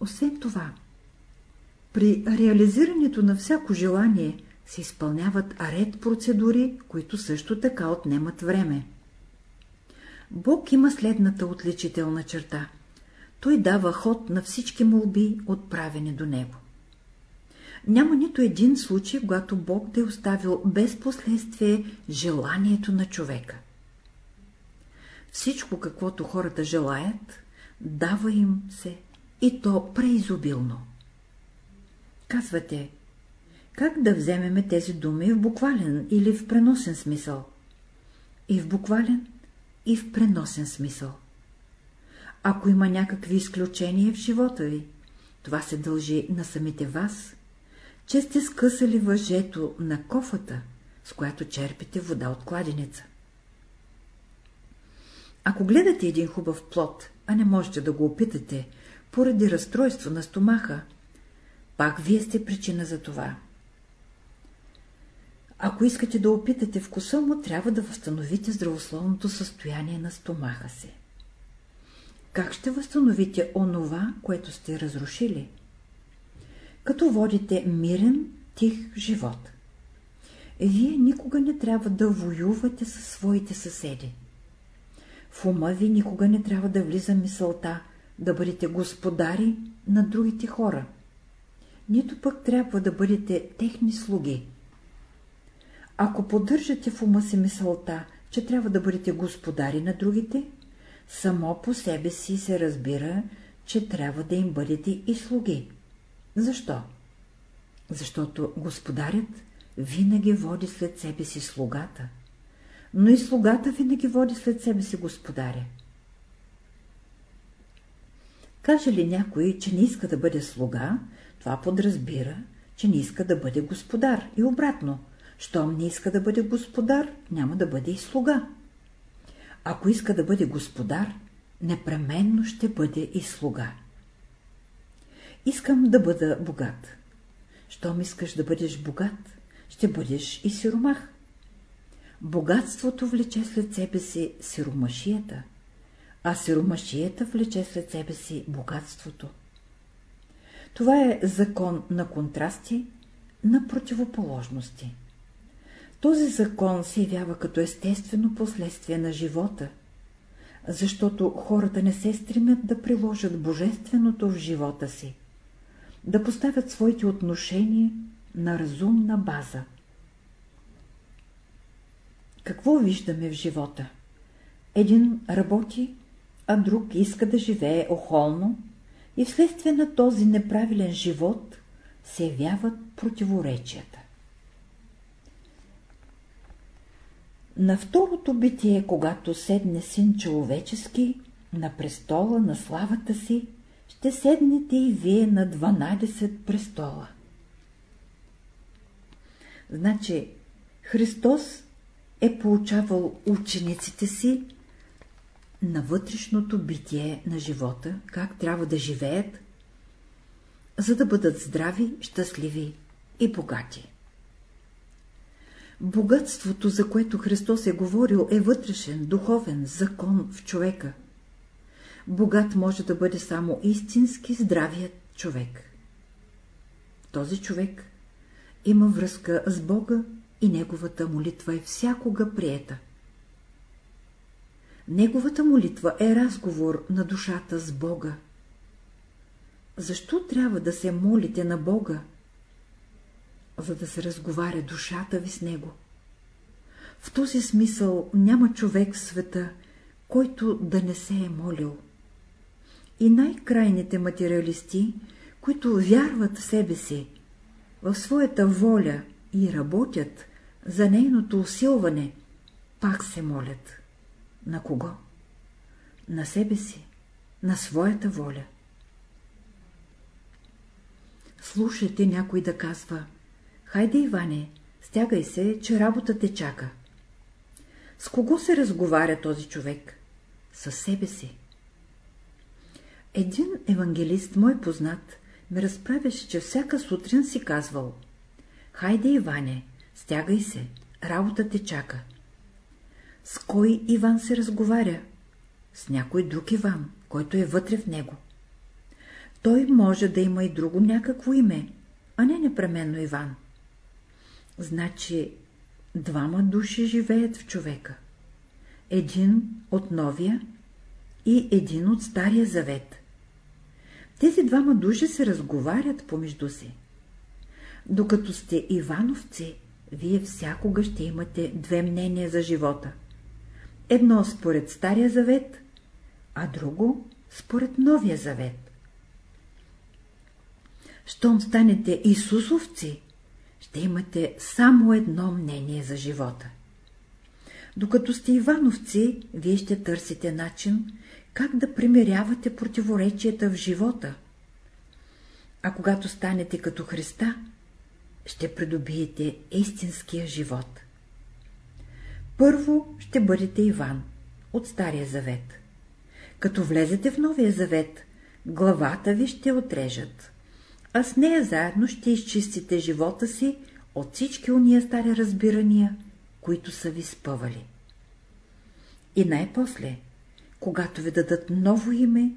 Освен това, при реализирането на всяко желание се изпълняват ред процедури, които също така отнемат време. Бог има следната отличителна черта. Той дава ход на всички молби, отправени до Него. Няма нито един случай, когато Бог да е оставил без последствие желанието на човека. Всичко, каквото хората желаят, дава им се, и то преизобилно. Казвате, как да вземеме тези думи в буквален или в преносен смисъл? И в буквален, и в преносен смисъл. Ако има някакви изключения в живота ви, това се дължи на самите вас, че сте скъсали въжето на кофата, с която черпите вода от кладенеца. Ако гледате един хубав плод, а не можете да го опитате, поради разстройство на стомаха, пак вие сте причина за това. Ако искате да опитате вкуса му, трябва да възстановите здравословното състояние на стомаха си. Как ще възстановите онова, което сте разрушили? Като водите мирен, тих живот. Вие никога не трябва да воювате със своите съседи. В ума ви никога не трябва да влиза мисълта да бъдете господари на другите хора нито пък трябва да бъдете техни слуги. Ако поддържате в ума си мисълта, че трябва да бъдете господари на другите, само по себе си се разбира, че трябва да им бъдете и слуги. Защо? Защото господарят винаги води след себе си слугата, но и слугата винаги води след себе си господаря. Каже ли някой, че не иска да бъде слуга, това подразбира, че не иска да бъде господар и обратно. Щом не иска да бъде господар, няма да бъде и слуга. Ако иска да бъде господар, непременно ще бъде и слуга. Искам да бъда богат. Щом искаш да бъдеш богат, ще бъдеш и сиромах. Богатството влече след себе си сиромашията, а сиромашията влече след себе си богатството. Това е закон на контрасти, на противоположности. Този закон се явява като естествено последствие на живота, защото хората не се стремят да приложат божественото в живота си, да поставят своите отношения на разумна база. Какво виждаме в живота? Един работи, а друг иска да живее охолно и вследствие на този неправилен живот се явяват противоречията. На второто битие, когато седне син човечески, на престола на славата си, ще седнете и вие на 12 престола. Значи, Христос е получавал учениците си на вътрешното битие на живота, как трябва да живеят, за да бъдат здрави, щастливи и богати. Богатството, за което Христос е говорил, е вътрешен, духовен закон в човека. Богат може да бъде само истински здравият човек. Този човек има връзка с Бога и неговата молитва е всякога приета. Неговата молитва е разговор на душата с Бога. Защо трябва да се молите на Бога? За да се разговаря душата ви с Него. В този смисъл няма човек в света, който да не се е молил. И най-крайните материалисти, които вярват в себе си, в своята воля и работят за нейното усилване, пак се молят. На кого? На себе си, на своята воля. Слушайте някой да казва, хайде Иване, стягай се, че работа те чака. С кого се разговаря този човек? Със себе си. Един евангелист, мой познат, ме разправяше, че всяка сутрин си казвал Хайде, Иване, стягай се, работа те чака. С кой Иван се разговаря? С някой друг Иван, който е вътре в него. Той може да има и друго някакво име, а не непременно Иван. Значи, двама души живеят в човека. Един от новия и един от стария завет. Тези двама души се разговарят помежду си. Докато сте Ивановци, вие всякога ще имате две мнения за живота. Едно според Стария завет, а друго според Новия завет. Щом станете Исусовци, ще имате само едно мнение за живота. Докато сте Ивановци, вие ще търсите начин, как да примирявате противоречията в живота. А когато станете като Христа, ще придобиете истинския живот. Първо ще бъдете Иван от Стария завет. Като влезете в Новия завет, главата ви ще отрежат, а с нея заедно ще изчистите живота си от всички уния стари разбирания, които са ви спъвали. И най-после, когато ви дадат ново име,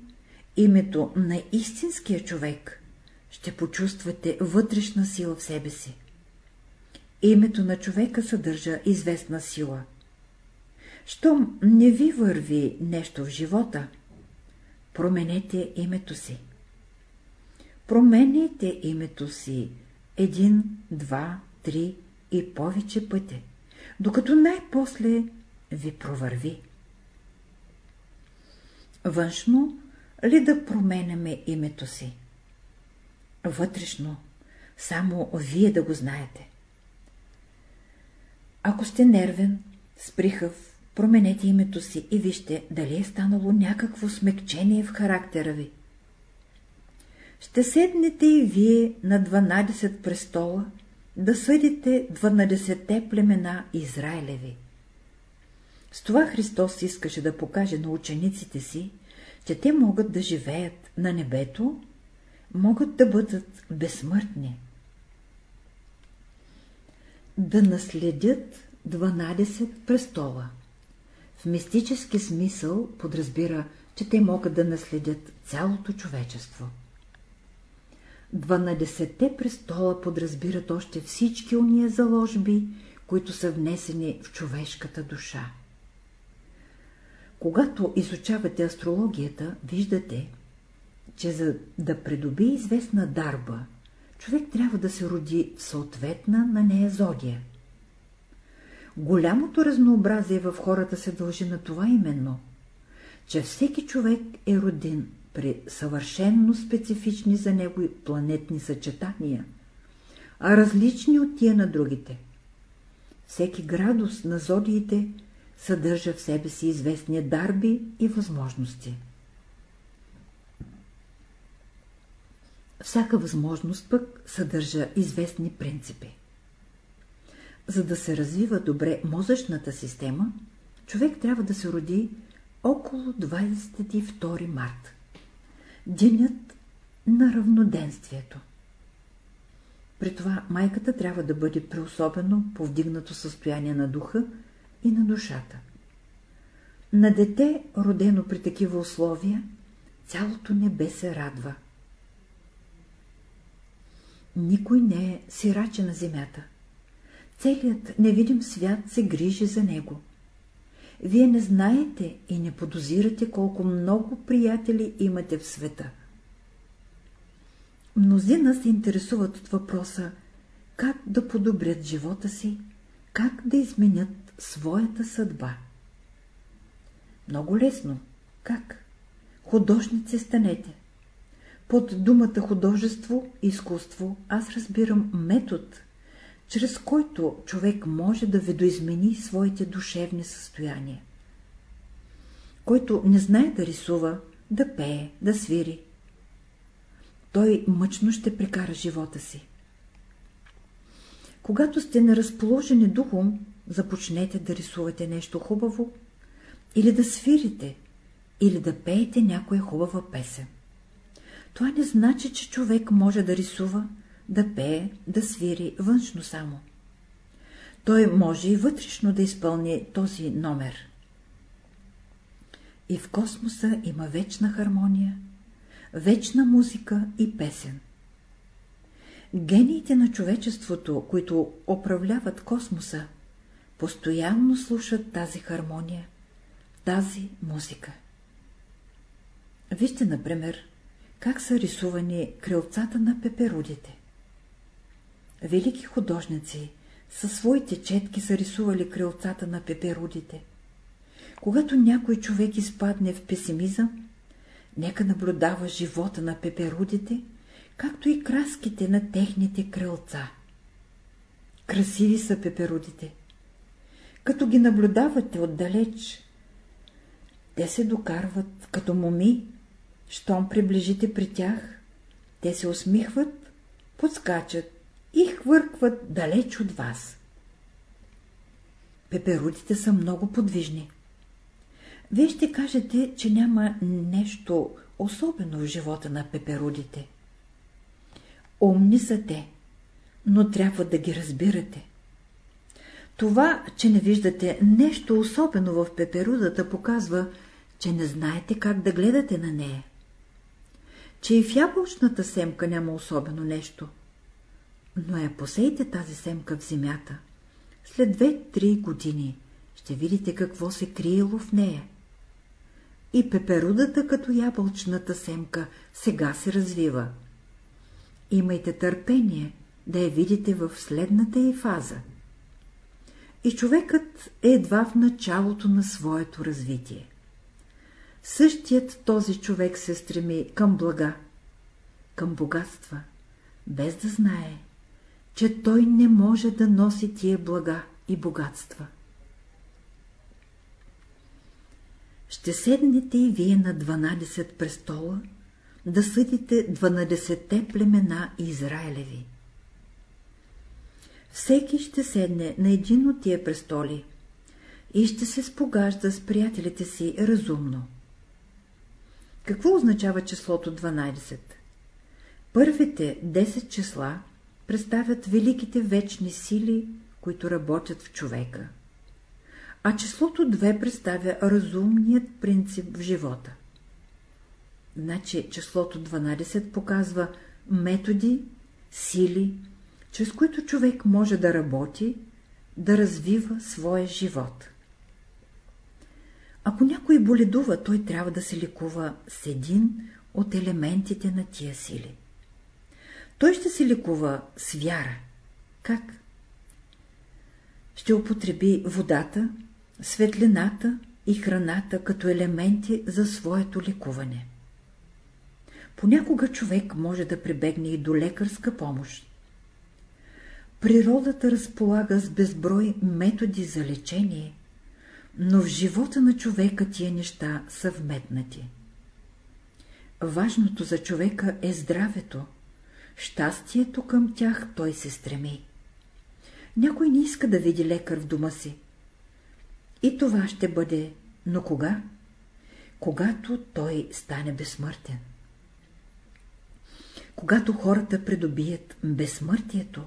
името на истинския човек, ще почувствате вътрешна сила в себе си. Името на човека съдържа известна сила. Щом не ви върви нещо в живота, променете името си. Променете името си един, два, три и повече пъти, докато най-после ви провърви. Външно ли да променяме името си? Вътрешно, само вие да го знаете. Ако сте нервен, сприхав, променете името си и вижте дали е станало някакво смекчение в характера ви. Ще седнете и вие на 12 престола да съдите 12-те племена Израилеви. С това Христос искаше да покаже на учениците си, че те могат да живеят на небето, могат да бъдат безсмъртни. Да наследят 12 престола. В мистически смисъл подразбира, че те могат да наследят цялото човечество. 12 престола подразбират още всички уния заложби, които са внесени в човешката душа. Когато изучавате астрологията, виждате, че за да придоби известна дарба, човек трябва да се роди съответна на нея зодия. Голямото разнообразие в хората се дължи на това именно, че всеки човек е роден при съвършенно специфични за него планетни съчетания, а различни от тия на другите. Всеки градус на зодиите съдържа в себе си известни дарби и възможности. Всяка възможност пък съдържа известни принципи. За да се развива добре мозъчната система, човек трябва да се роди около 22 март. Денят на равноденствието. При това майката трябва да бъде при особено повдигнато състояние на духа и на душата. На дете, родено при такива условия, цялото небе се радва. Никой не е сираче на земята. Целият невидим свят се грижи за него. Вие не знаете и не подозирате колко много приятели имате в света. Мнозина се интересуват от въпроса как да подобрят живота си, как да изменят своята съдба. Много лесно. Как? Художници станете. Под думата художество, изкуство, аз разбирам метод, чрез който човек може да видоизмени своите душевни състояния. Който не знае да рисува, да пее, да свири, той мъчно ще прекара живота си. Когато сте неразположени духом, започнете да рисувате нещо хубаво, или да свирите, или да пеете някоя хубава песен. Това не значи, че човек може да рисува, да пее, да свири външно само. Той може и вътрешно да изпълни този номер. И в космоса има вечна хармония, вечна музика и песен. Гениите на човечеството, които управляват космоса, постоянно слушат тази хармония, тази музика. Вижте, например, как са рисувани крилцата на пеперудите. Велики художници със своите четки са рисували крилцата на пеперудите. Когато някой човек изпадне в песимизъм, нека наблюдава живота на пеперудите, както и краските на техните крълца. Красиви са пеперудите. Като ги наблюдавате отдалеч, те се докарват като моми, щом приближите при тях, те се усмихват, подскачат и хвъркват далеч от вас. Пеперудите са много подвижни. Вие ще кажете, че няма нещо особено в живота на пеперудите. Умни са те, но трябва да ги разбирате. Това, че не виждате нещо особено в пеперудата, показва, че не знаете как да гледате на нея. Че и в ябълчната семка няма особено нещо. Но я посейте тази семка в земята. След две-три години ще видите какво се криело в нея. И пеперудата като ябълчната семка сега се развива. Имайте търпение да я видите в следната й фаза. И човекът е едва в началото на своето развитие. Същият този човек се стреми към блага, към богатства, без да знае, че той не може да носи тия блага и богатства. Ще седнете и вие на 12 престола да съдите 12-те племена Израилеви. Всеки ще седне на един от тия престоли и ще се спогажда с приятелите си разумно. Какво означава числото 12? Първите 10 числа представят великите вечни сили, които работят в човека. А числото 2 представя разумният принцип в живота. Значи числото 12 показва методи, сили, чрез които човек може да работи, да развива своя живот. Ако някой боледува, той трябва да се лекува с един от елементите на тия сили. Той ще се лекува с вяра. Как? Ще употреби водата, светлината и храната като елементи за своето лекуване. Понякога човек може да прибегне и до лекарска помощ. Природата разполага с безброй методи за лечение, но в живота на човека тия неща са вметнати. Важното за човека е здравето, щастието към тях той се стреми. Някой не иска да види лекар в дома си. И това ще бъде, но кога? Когато той стане безсмъртен. Когато хората придобият безсмъртието,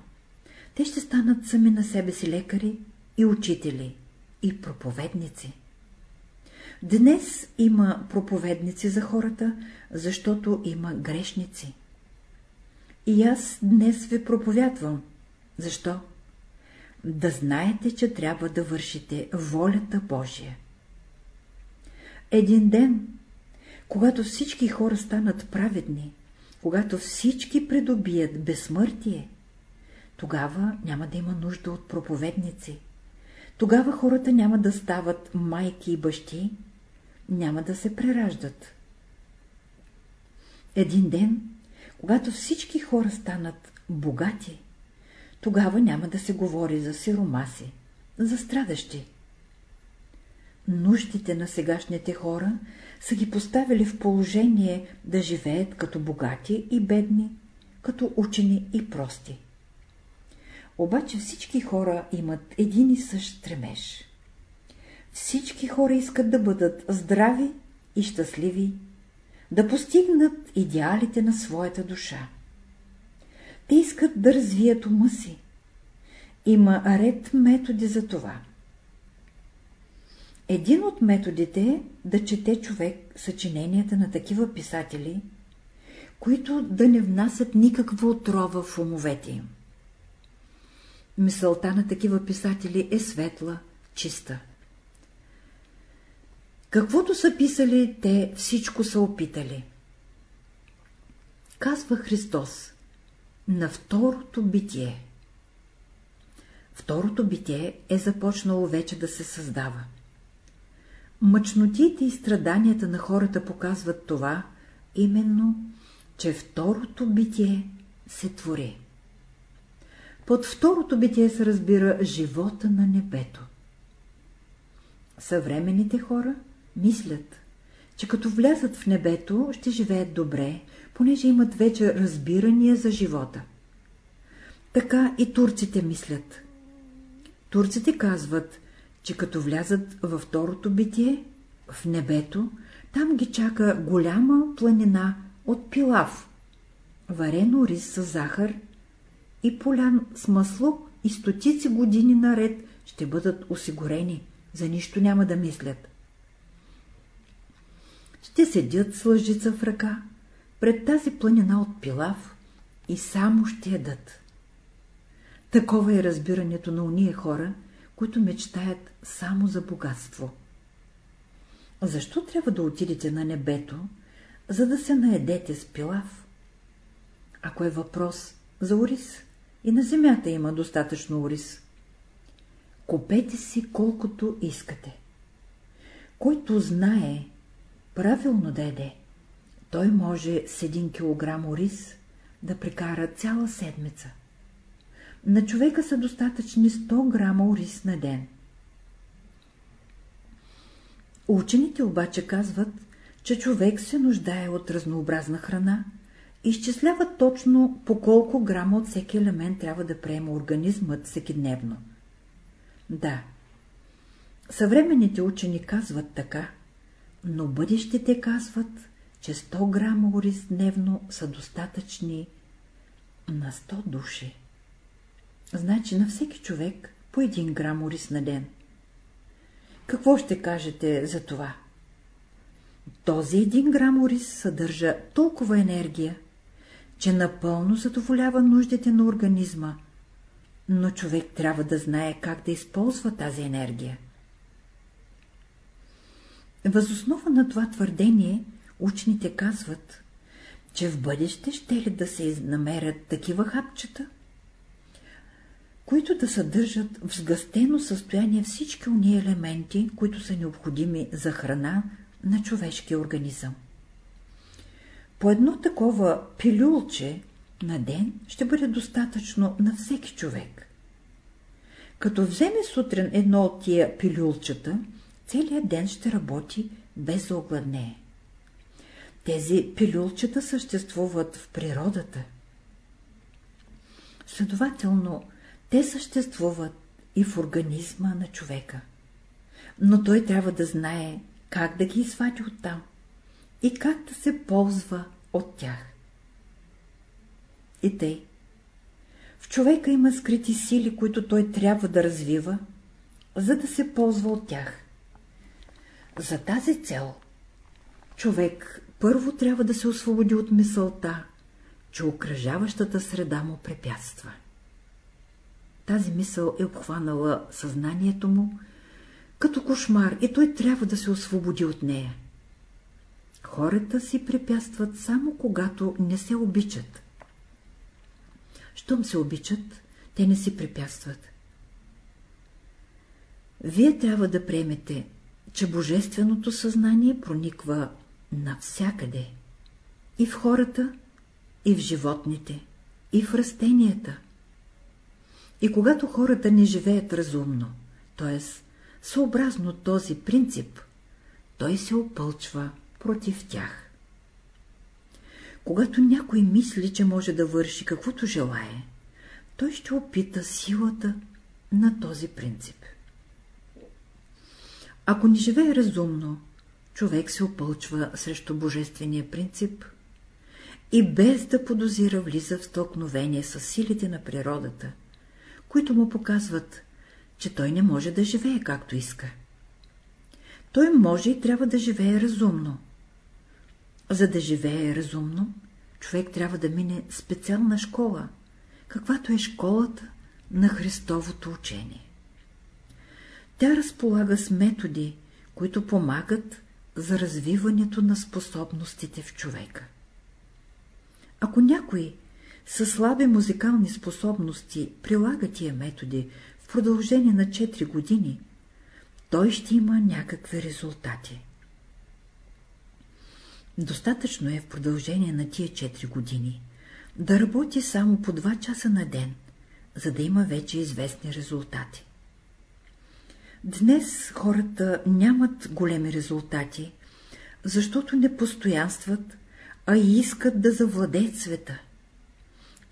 те ще станат сами на себе си лекари и учители, и проповедници. Днес има проповедници за хората, защото има грешници. И аз днес ви проповядвам. Защо? Да знаете, че трябва да вършите волята Божия. Един ден, когато всички хора станат праведни, когато всички придобият безсмъртие, тогава няма да има нужда от проповедници. Тогава хората няма да стават майки и бащи, няма да се прераждат. Един ден, когато всички хора станат богати, тогава няма да се говори за сиромаси, за страдащи. Нуждите на сегашните хора са ги поставили в положение да живеят като богати и бедни, като учени и прости. Обаче всички хора имат един и същ стремеж. Всички хора искат да бъдат здрави и щастливи, да постигнат идеалите на своята душа. Те искат да развият ума си. Има ред методи за това. Един от методите е да чете човек съчиненията на такива писатели, които да не внасят никаква отрова в умовете им. Мисълта на такива писатели е светла, чиста. Каквото са писали, те всичко са опитали. Казва Христос на второто битие. Второто битие е започнало вече да се създава. Мъчнотите и страданията на хората показват това, именно, че второто битие се твори. Под второто битие се разбира живота на небето. Съвременните хора мислят, че като влязат в небето, ще живеят добре, понеже имат вече разбирания за живота. Така и турците мислят. Турците казват, че като влязат във второто битие, в небето, там ги чака голяма планина от пилав, варено рис с захар и полян с масло и стотици години наред ще бъдат осигурени, за нищо няма да мислят. Ще седят с лъжица в ръка пред тази планина от пилав и само ще ядат. Такова е разбирането на уния хора, които мечтаят само за богатство. Защо трябва да отидете на небето, за да се наедете с пилав? Ако е въпрос за ориз, и на земята има достатъчно ориз. Купете си колкото искате. Който знае правилно да еде, той може с един килограм ориз да прекара цяла седмица. На човека са достатъчни 100 грама ориз на ден. Учените обаче казват, че човек се нуждае от разнообразна храна, изчисляват точно по колко грама от всеки елемент трябва да приема организмът всекидневно. Да, съвременните учени казват така, но бъдещите казват, че 100 грама ориз дневно са достатъчни на 100 души. Значи на всеки човек по 1 грам ориз на ден. Какво ще кажете за това? Този 1 грам ориз съдържа толкова енергия, че напълно задоволява нуждите на организма, но човек трябва да знае как да използва тази енергия. Възоснова на това твърдение учените казват, че в бъдеще ще ли да се намерят такива хапчета, които да съдържат в сгъстено състояние всички уния елементи, които са необходими за храна на човешкия организъм. По едно такова пилюлче на ден ще бъде достатъчно на всеки човек. Като вземе сутрин едно от тия пилюлчета, целият ден ще работи без да огладнее. Тези пилюлчета съществуват в природата. Следователно, те съществуват и в организма на човека. Но той трябва да знае как да ги извади оттам и как да се ползва от тях. И тъй. В човека има скрити сили, които той трябва да развива, за да се ползва от тях. За тази цел човек първо трябва да се освободи от мисълта, че окръжаващата среда му препятства. Тази мисъл е обхванала съзнанието му като кошмар и той трябва да се освободи от нея. Хората си препятстват само когато не се обичат. Щом се обичат, те не си препятстват. Вие трябва да приемете, че божественото съзнание прониква навсякъде. И в хората, и в животните, и в растенията. И когато хората не живеят разумно, т.е. съобразно този принцип, той се опълчва против тях. Когато някой мисли, че може да върши каквото желае, той ще опита силата на този принцип. Ако не живее разумно, човек се опълчва срещу божествения принцип и без да подозира влиза в столкновение с силите на природата, които му показват, че той не може да живее както иска. Той може и трябва да живее разумно. За да живее разумно, човек трябва да мине специална школа, каквато е школата на Христовото учение. Тя разполага с методи, които помагат за развиването на способностите в човека. Ако някой със слаби музикални способности прилага тия методи в продължение на 4 години, той ще има някакви резултати. Достатъчно е в продължение на тия 4 години да работи само по 2 часа на ден, за да има вече известни резултати. Днес хората нямат големи резултати, защото не постоянстват, а и искат да завладеят света.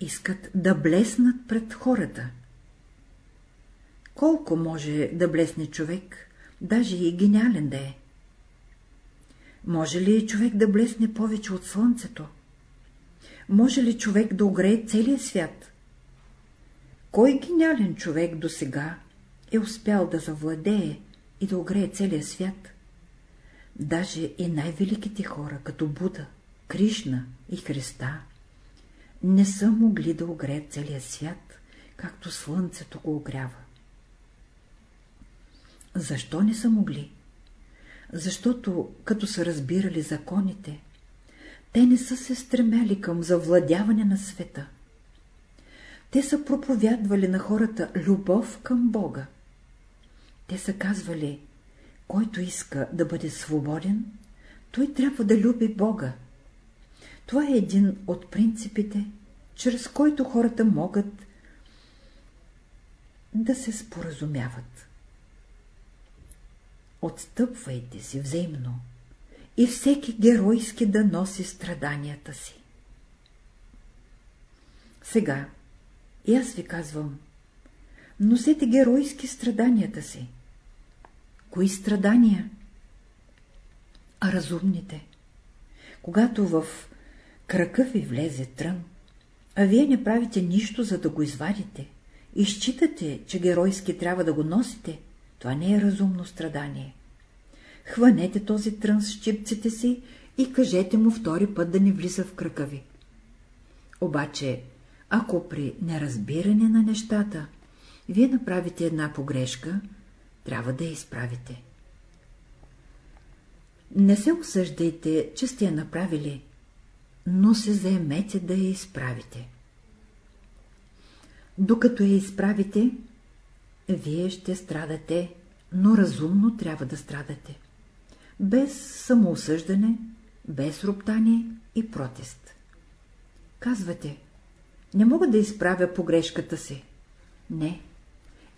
Искат да блеснат пред хората. Колко може да блесне човек, даже и гениален да е? Може ли човек да блесне повече от слънцето? Може ли човек да огрее целия свят? Кой гениален човек до сега е успял да завладее и да огрее целия свят? Даже и най-великите хора, като Буда, Кришна и Христа, не са могли да огреят целия свят, както слънцето го огрява. Защо не са могли? Защото, като са разбирали законите, те не са се стремяли към завладяване на света. Те са проповядвали на хората любов към Бога. Те са казвали, който иска да бъде свободен, той трябва да люби Бога. Това е един от принципите, чрез който хората могат да се споразумяват. Отстъпвайте си взаимно и всеки геройски да носи страданията си. Сега и аз ви казвам, носете геройски страданията си. Кои страдания? А разумните. Когато в кръка ви влезе трън, а вие не правите нищо, за да го извадите, и считате, че геройски трябва да го носите, това не е разумно страдание. Хванете този трън с щипците си и кажете му втори път да не влиза в кръка ви. Обаче, ако при неразбиране на нещата вие направите една погрешка, трябва да я изправите. Не се осъждайте, че сте я направили, но се заемете да я изправите. Докато я изправите, вие ще страдате, но разумно трябва да страдате. Без самоосъждане, без роптание и протест. Казвате, не мога да изправя погрешката си. Не.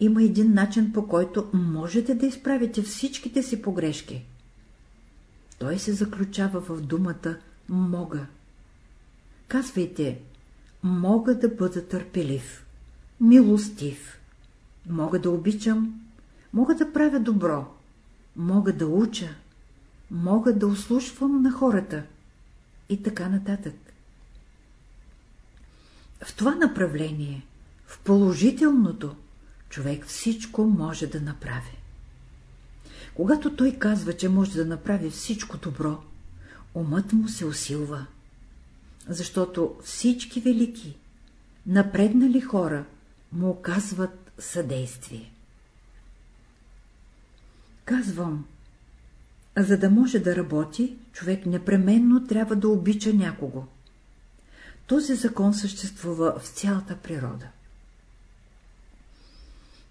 Има един начин, по който можете да изправите всичките си погрешки. Той се заключава в думата «мога». Казвайте «мога да бъда търпелив, милостив, мога да обичам, мога да правя добро, мога да уча, мога да услушвам на хората» и така нататък. В това направление, в положителното, човек всичко може да направи. Когато той казва, че може да направи всичко добро, умът му се усилва, защото всички велики, напреднали хора му оказват съдействие. Казвам, за да може да работи, човек непременно трябва да обича някого. Този закон съществува в цялата природа.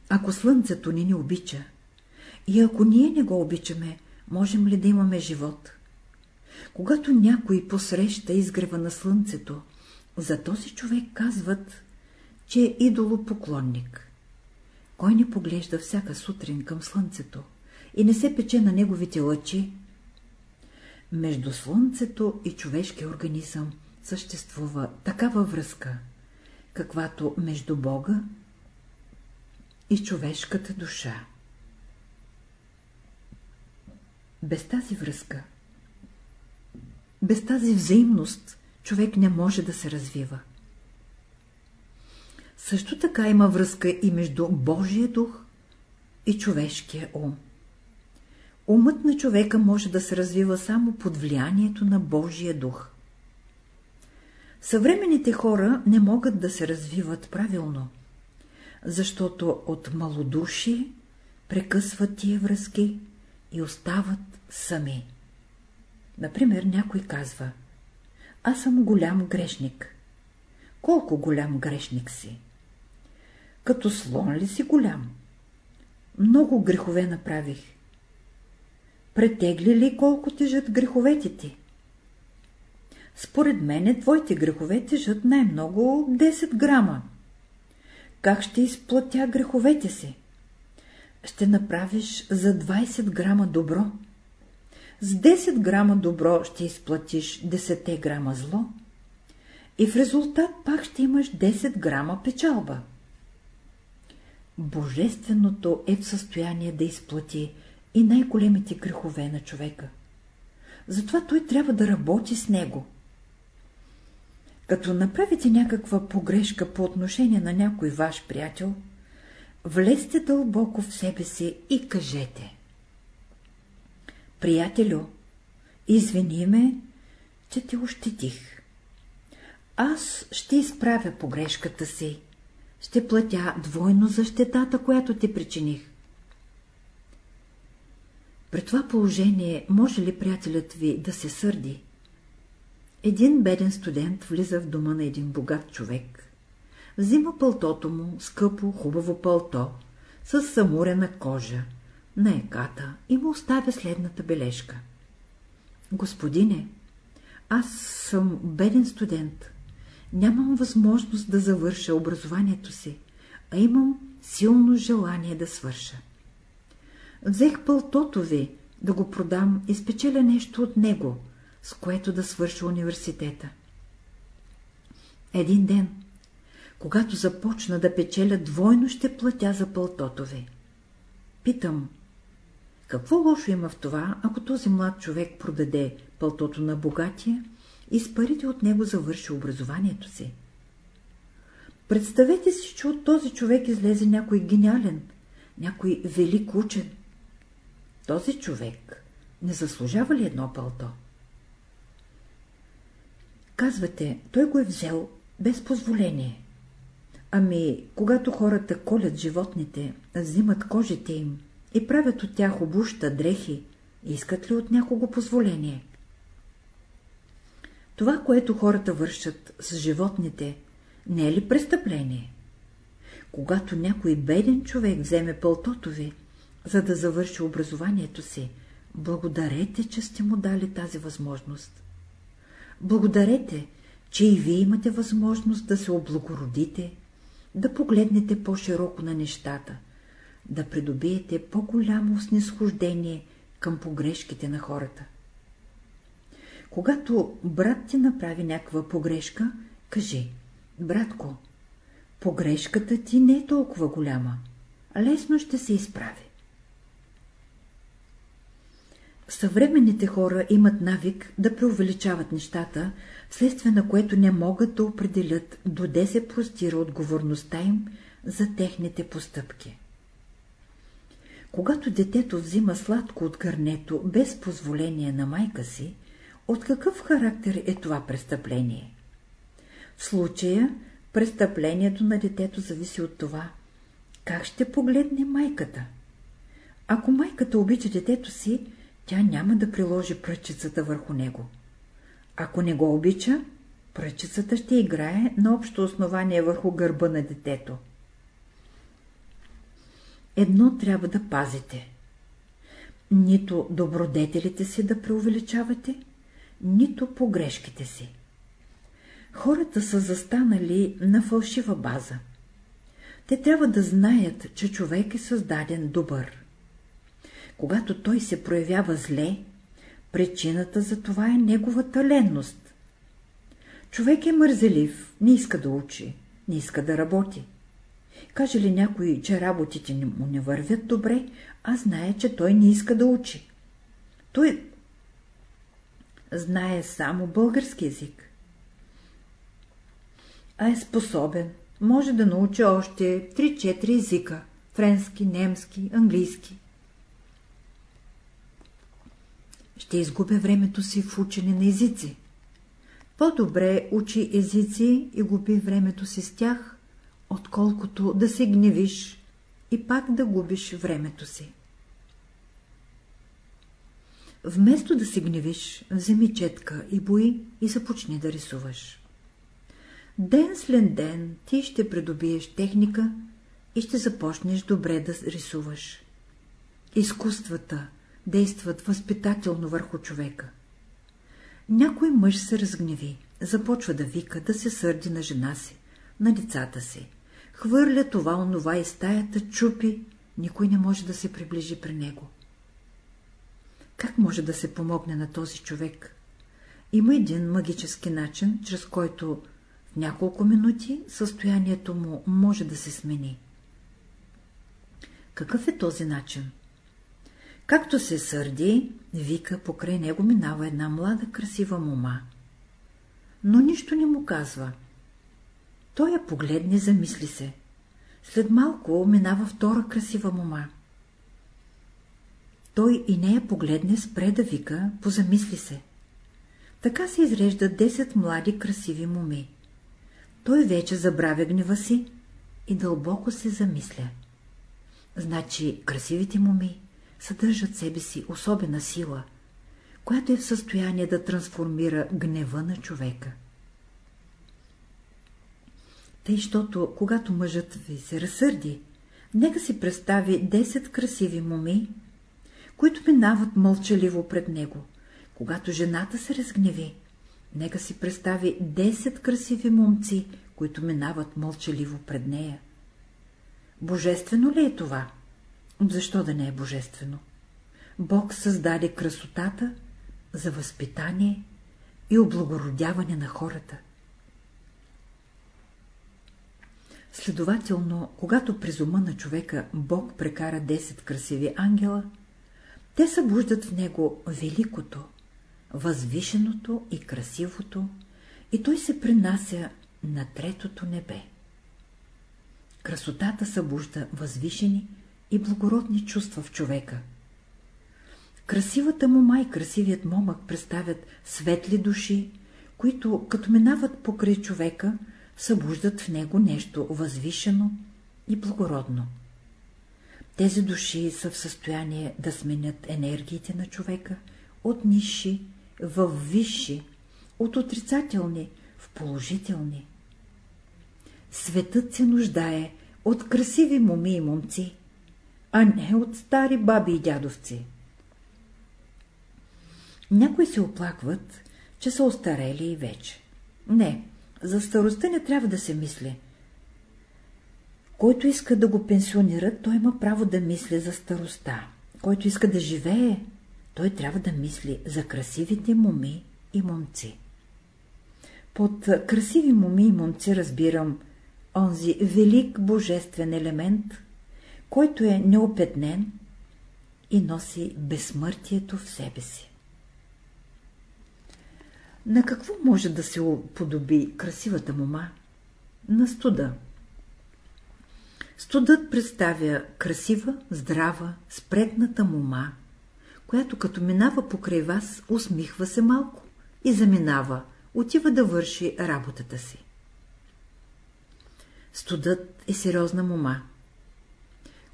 Ако слънцето ни не обича, и ако ние не го обичаме, можем ли да имаме живот? Когато някой посреща изгрева на слънцето, за този човек казват, че е идолопоклонник. Кой не поглежда всяка сутрин към слънцето и не се пече на неговите лъчи? Между слънцето и човешкия организъм съществува такава връзка, каквато между Бога и човешката душа. Без тази връзка, без тази взаимност, човек не може да се развива. Също така има връзка и между Божия дух и човешкия ум. Умът на човека може да се развива само под влиянието на Божия дух. Съвременните хора не могат да се развиват правилно, защото от малодушие прекъсват тия връзки и остават сами. Например, някой казва, аз съм голям грешник. Колко голям грешник си? Като слон ли си голям? Много грехове направих. Претегли ли колко тежат греховете ти? Според мене твоите грехове тежат най-много 10 грама. Как ще изплатя греховете си? Ще направиш за 20 грама добро. С 10 грама добро ще изплатиш 10 грама зло и в резултат пак ще имаш 10 грама печалба. Божественото е в състояние да изплати и най-големите грехове на човека. Затова той трябва да работи с него. Като направите някаква погрешка по отношение на някой ваш приятел, влезте дълбоко в себе си и кажете. Приятелю, извини ме, че те ощетих. Аз ще изправя погрешката си, ще платя двойно за щетата, която ти причиних. При това положение може ли приятелят ви да се сърди? Един беден студент влиза в дома на един богат човек. Взима пълтото му, скъпо, хубаво пълто, с самурена кожа, на еката и му оставя следната бележка. Господине, аз съм беден студент. Нямам възможност да завърша образованието си, а имам силно желание да свърша. Взех пълтото ви, да го продам и спечеля нещо от него, с което да свърша университета. Един ден, когато започна да печеля, двойно ще платя за пълтото ви. Питам, Какво лошо има в това, ако този млад човек продаде пълтото на богатия и с парите от него завърши образованието си? Представете си, че от този човек излезе някой гениален, някой велик учен. Този човек не заслужава ли едно пълто? Казвате, той го е взел без позволение. Ами, когато хората колят животните, взимат кожите им и правят от тях обуща, дрехи, искат ли от някого позволение? Това, което хората вършат с животните, не е ли престъпление? Когато някой беден човек вземе пълтото ви, за да завърши образованието си, благодарете, че сте му дали тази възможност. Благодарете, че и вие имате възможност да се облагородите, да погледнете по-широко на нещата, да придобиете по-голямо снисхождение към погрешките на хората. Когато брат ти направи някаква погрешка, кажи, братко, погрешката ти не е толкова голяма, лесно ще се изправи. Съвременните хора имат навик да преувеличават нещата, вследствие на което не могат да определят доде се простира отговорността им за техните постъпки. Когато детето взима сладко от гърнето без позволение на майка си, от какъв характер е това престъпление? В случая престъплението на детето зависи от това, как ще погледне майката. Ако майката обича детето си, тя няма да приложи пръчицата върху него. Ако не го обича, пръчицата ще играе на общо основание върху гърба на детето. Едно трябва да пазите. Нито добродетелите си да преувеличавате, нито погрешките си. Хората са застанали на фалшива база. Те трябва да знаят, че човек е създаден добър. Когато той се проявява зле, причината за това е неговата ленност. Човек е мързелив, не иска да учи, не иска да работи. Каже ли някой, че работите му не вървят добре, а знае, че той не иска да учи. Той знае само български язик. А е способен, може да научи още 3-4 езика – френски, немски, английски. ще изгубя времето си в учене на езици. По-добре учи езици и губи времето си с тях, отколкото да се гневиш и пак да губиш времето си. Вместо да се гневиш, вземи четка и бои и започни да рисуваш. Ден след ден ти ще придобиеш техника и ще започнеш добре да рисуваш. Изкуствата, действат възпитателно върху човека. Някой мъж се разгневи, започва да вика, да се сърди на жена си, на децата си. Хвърля това, онова и стаята чупи, никой не може да се приближи при него. Как може да се помогне на този човек? Има един магически начин, чрез който в няколко минути състоянието му може да се смени. Какъв е този начин? Както се сърди, вика, покрай него минава една млада, красива мома. Но нищо не му казва. Той я погледне, замисли се. След малко минава втора красива мома. Той и нея погледне, спре да вика, позамисли се. Така се изреждат 10 млади красиви моми. Той вече забравя гнева си и дълбоко се замисля. Значи красивите моми съдържат себе си особена сила, която е в състояние да трансформира гнева на човека. Тъй, щото, когато мъжът ви се разсърди, нека си представи 10 красиви моми, които минават мълчаливо пред него. Когато жената се разгневи, нека си представи 10 красиви момци, които минават мълчаливо пред нея. Божествено ли е това? Защо да не е божествено? Бог създаде красотата за възпитание и облагородяване на хората. Следователно, когато през ума на човека Бог прекара 10 красиви ангела, Те събуждат в него великото, възвишеното и красивото, и той се принася на третото небе. Красотата събужда възвишени и благородни чувства в човека. Красивата мума и красивият момък представят светли души, които, като минават покрай човека, събуждат в него нещо възвишено и благородно. Тези души са в състояние да сменят енергиите на човека от ниши в висши, от отрицателни в положителни. Светът се нуждае от красиви моми и момци, а не от стари баби и дядовци. Някои се оплакват, че са остарели и вече. Не, за старостта не трябва да се мисли. Който иска да го пенсионират, той има право да мисли за старостта. Който иска да живее, той трябва да мисли за красивите моми и момци. Под красиви моми и момци разбирам онзи велик божествен елемент, който е неопетнен и носи безсмъртието в себе си. На какво може да се подоби красивата мома? На студа. Студът представя красива, здрава, спретната мома, която като минава покрай вас, усмихва се малко и заминава, отива да върши работата си. Студът е сериозна мома.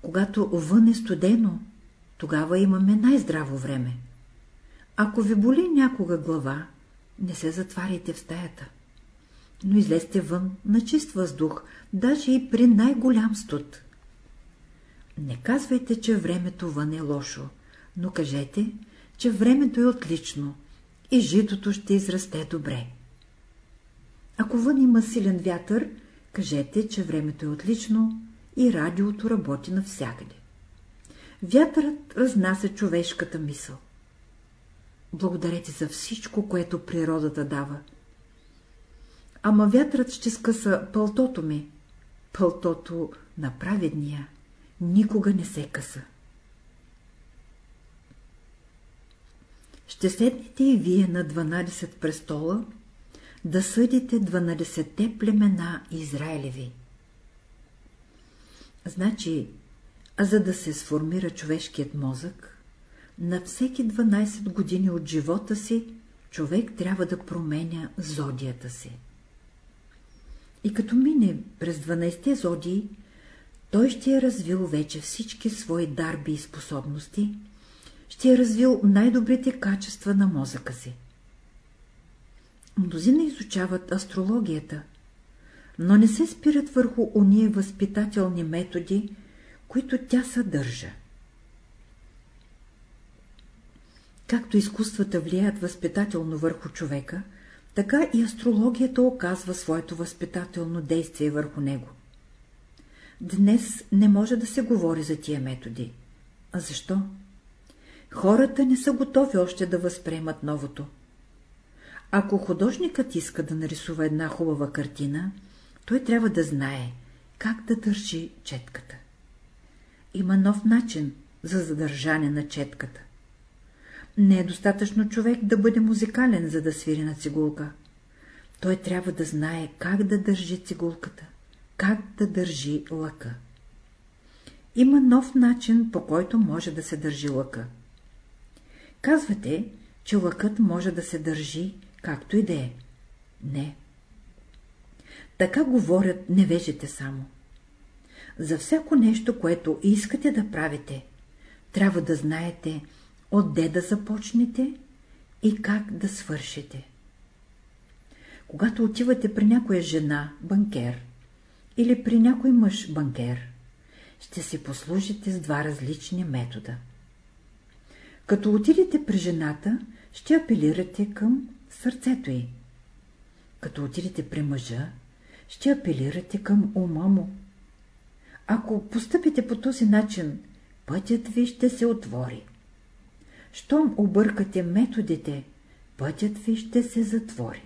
Когато вън е студено, тогава имаме най-здраво време. Ако ви боли някога глава, не се затваряйте в стаята, но излезте вън на чист въздух, даже и при най-голям студ. Не казвайте, че времето вън е лошо, но кажете, че времето е отлично и житото ще израсте добре. Ако вън има силен вятър, кажете, че времето е отлично и радиото работи навсякъде. Вятърът разнася човешката мисъл. Благодарете за всичко, което природата дава. Ама вятърът ще скъса пълтото ми. Пълтото на праведния никога не се къса. Ще седнете и вие на 12 престола да съдите 12-те племена Израилеви. Значи, за да се сформира човешкият мозък, на всеки 12 години от живота си човек трябва да променя зодията си. И като мине през 12-те зодии, той ще е развил вече всички свои дарби и способности, ще е развил най-добрите качества на мозъка си. Мнозина изучават астрологията, но не се спират върху ония възпитателни методи, които тя съдържа. Както изкуствата влияят възпитателно върху човека, така и астрологията оказва своето възпитателно действие върху него. Днес не може да се говори за тия методи. А защо? Хората не са готови още да възприемат новото. Ако художникът иска да нарисува една хубава картина, той трябва да знае как да държи четката. Има нов начин за задържане на четката. Не е достатъчно човек да бъде музикален, за да свири на цигулка. Той трябва да знае как да държи цигулката, как да държи лъка. Има нов начин, по който може да се държи лъка. Казвате, че лъкът може да се държи както и да е. Не. Така говорят невежите само. За всяко нещо, което искате да правите, трябва да знаете, отде да започнете и как да свършите. Когато отивате при някоя жена, банкер, или при някой мъж, банкер, ще си послужите с два различни метода. Като отидете при жената, ще апелирате към сърцето й. Като отидете при мъжа, ще апелирате към ума му. Ако постъпите по този начин, пътят ви ще се отвори. Щом объркате методите, пътят ви ще се затвори.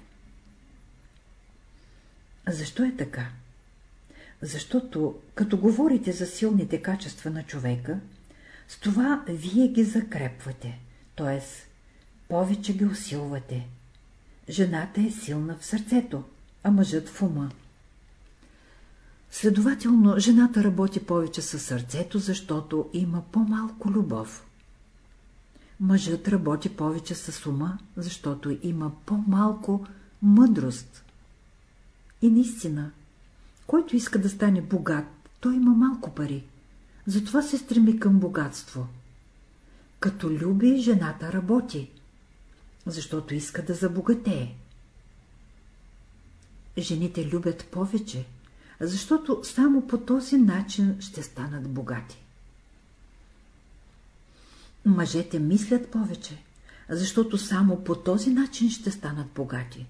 Защо е така? Защото, като говорите за силните качества на човека, С това вие ги закрепвате, т.е. повече ги усилвате. Жената е силна в сърцето, а мъжът в ума. Следователно, жената работи повече със сърцето, защото има по-малко любов. Мъжът работи повече с ума, защото има по-малко мъдрост. И наистина, който иска да стане богат, той има малко пари. Затова се стреми към богатство. Като люби, жената работи, защото иска да забогатее. Жените любят повече, защото само по този начин ще станат богати. Мъжете мислят повече, защото само по този начин ще станат богати.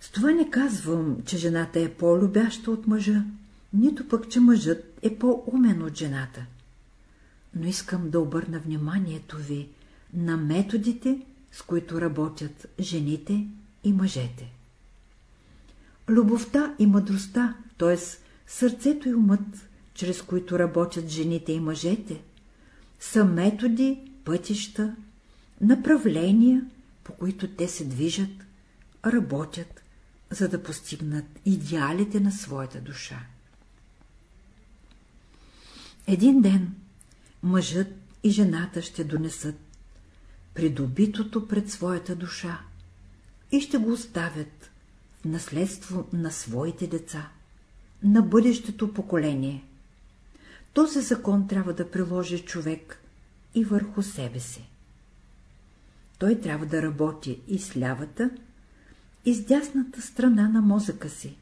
С това не казвам, че жената е по-любяща от мъжа, нито пък, че мъжът е по-умен от жената. Но искам да обърна вниманието ви на методите, с които работят жените и мъжете. Любовта и мъдростта, т.е. сърцето и умът, чрез които работят жените и мъжете, са методи, пътища, направления, по които те се движат, работят, за да постигнат идеалите на своята душа. Един ден мъжът и жената ще донесат придобитото пред своята душа и ще го оставят в наследство на своите деца, на бъдещето поколение. Този закон трябва да приложи човек и върху себе си. Той трябва да работи и с лявата, и с дясната страна на мозъка си,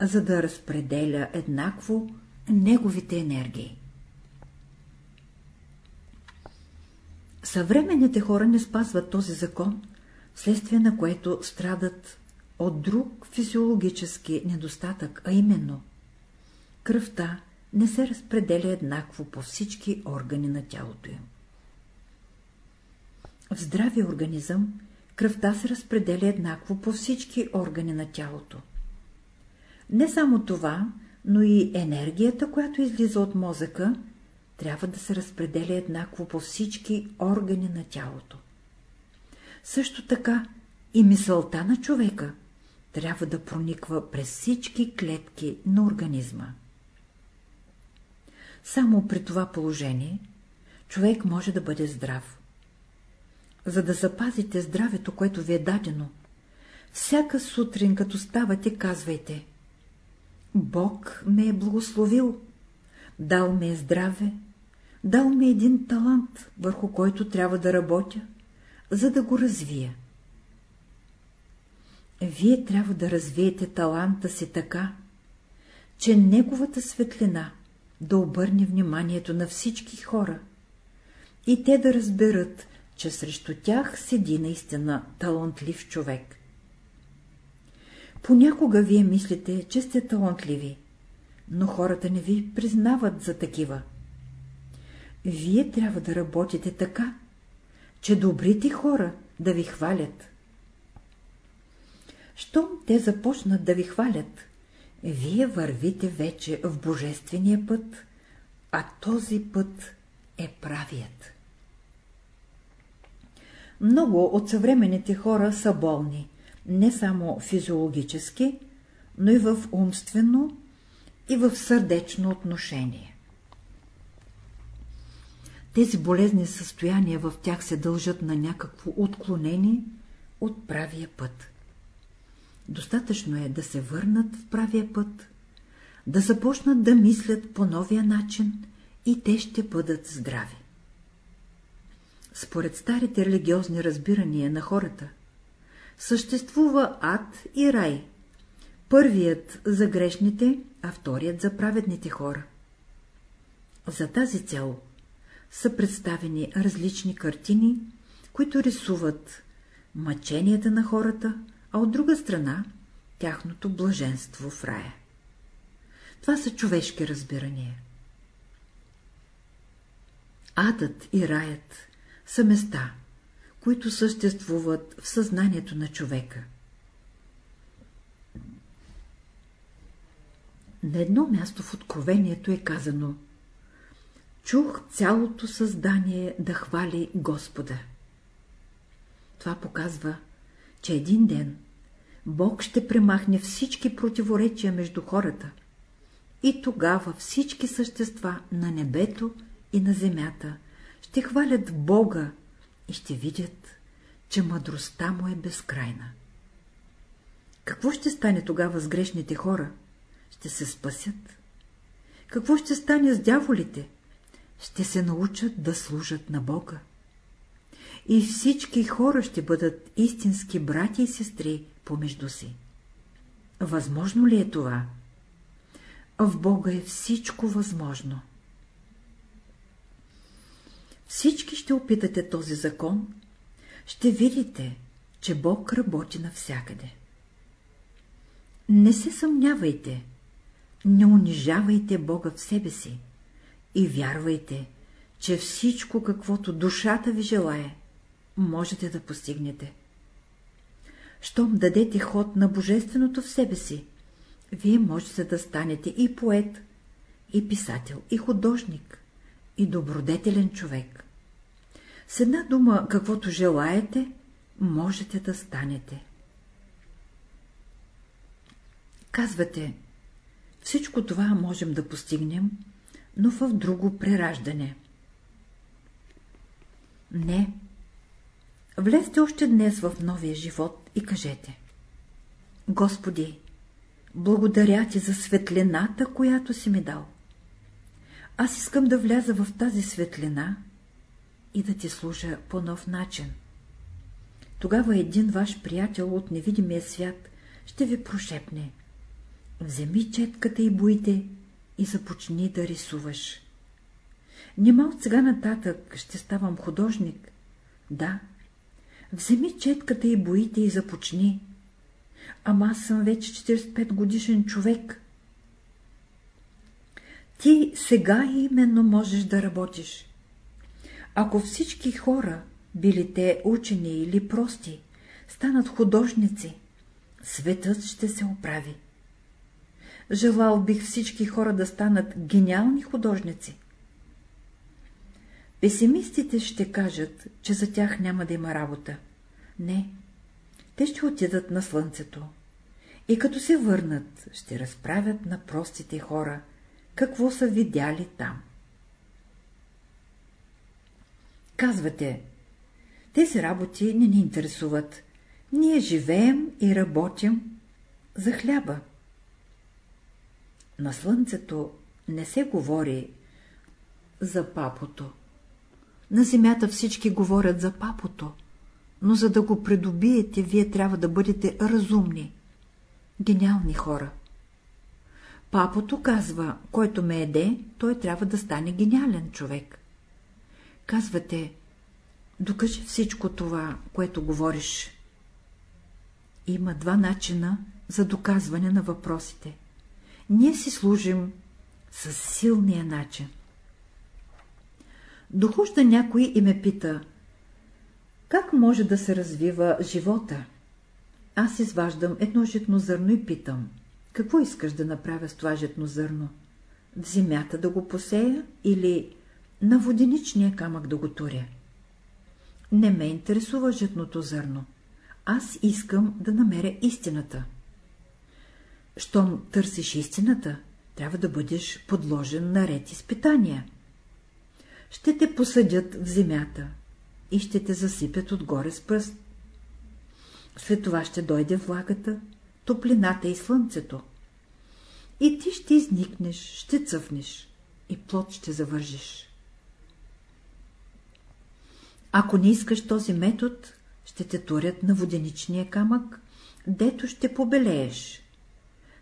за да разпределя еднакво неговите енергии. Съвременните хора не спазват този закон, вследствие на което страдат от друг физиологически недостатък, а именно кръвта не се разпределя еднакво по всички органи на тялото им. В здравия организъм кръвта се разпределя еднакво по всички органи на тялото. Не само това, но и енергията, която излиза от мозъка, трябва да се разпределя еднакво по всички органи на тялото. Също така и мисълта на човека трябва да прониква през всички клетки на организма. Само при това положение човек може да бъде здрав. За да запазите здравето, което ви е дадено, всяка сутрин, като ставате, казвайте Бог ме е благословил, дал ме е здраве, дал ми един талант, върху който трябва да работя, за да го развия. Вие трябва да развиете таланта си така, че неговата светлина да обърне вниманието на всички хора и те да разберат, че срещу тях седи наистина талантлив човек. Понякога вие мислите, че сте талантливи, но хората не ви признават за такива вие трябва да работите така, че добрите хора да ви хвалят. Щом те започнат да ви хвалят, вие вървите вече в божествения път, а този път е правият. Много от съвременните хора са болни, не само физиологически, но и в умствено и в сърдечно отношение. Тези болезни състояния в тях се дължат на някакво отклонение от правия път. Достатъчно е да се върнат в правия път, да започнат да мислят по новия начин и те ще бъдат здрави. Според старите религиозни разбирания на хората, съществува ад и рай. Първият за грешните, а вторият за праведните хора. За тази цел са представени различни картини, които рисуват мъченията на хората, а от друга страна – тяхното блаженство в рая. Това са човешки разбирания. Адът и раят са места, които съществуват в съзнанието на човека. На едно място в Откровението е казано чух цялото създание да хвали Господа. Това показва, че един ден Бог ще премахне всички противоречия между хората и тогава всички същества на небето и на земята ще хвалят Бога и ще видят, че мъдростта му е безкрайна. Какво ще стане тогава с грешните хора? Ще се спасят. Какво ще стане с дяволите? Ще се научат да служат на Бога. И всички хора ще бъдат истински брати и сестри помежду си. Възможно ли е това? В Бога е всичко възможно. Всички ще опитате този закон, ще видите, че Бог работи навсякъде. Не се съмнявайте, не унижавайте Бога в себе си и вярвайте, че всичко, каквото душата ви желае, можете да постигнете. Щом дадете ход на Божественото в себе си, вие можете да станете и поет, и писател, и художник, и добродетелен човек. С една дума, каквото желаете, можете да станете. Казвате, всичко това можем да постигнем, но в друго прераждане. Не. Влезте още днес в новия живот и кажете. Господи, благодаря ти за светлината, която си ми дал. Аз искам да вляза в тази светлина и да ти служа по нов начин. Тогава един ваш приятел от невидимия свят ще ви прошепне. Вземи четката и буйте и започни да рисуваш. Нима от сега нататък ще ставам художник. Да, вземи четката и боите и започни. Ама аз съм вече 45 годишен човек. Ти сега именно можеш да работиш. Ако всички хора, били те учени или прости, станат художници, светът ще се оправи. Желал бих всички хора да станат гениални художници. Песимистите ще кажат, че за тях няма да има работа. Не, те ще отидат на слънцето. И като се върнат, ще разправят на простите хора, какво са видяли там. Казвате, тези работи не ни интересуват. Ние живеем и работим за хляба. На слънцето не се говори за папото. На земята всички говорят за папото, но за да го придобиете, вие трябва да бъдете разумни, гениални хора. Папото казва, който ме еде, той трябва да стане гениален човек. Казвате, докажи всичко това, което говориш. Има два начина за доказване на въпросите. Ние си служим с силния начин. Дохожда някой и ме пита, как може да се развива живота? Аз изваждам едно житно зърно и питам, какво искаш да направя с това житно зърно? В земята да го посея или на воденичния камък да го туря? Не ме интересува житното зърно. Аз искам да намеря истината. Щом търсиш истината, трябва да бъдеш подложен на ред изпитания. Ще те посъдят в земята и ще те засипят отгоре с пръст. След това ще дойде влагата, топлината и слънцето. И ти ще изникнеш, ще цъфнеш и плод ще завържиш. Ако не искаш този метод, ще те турят на воденичния камък, дето ще побелееш.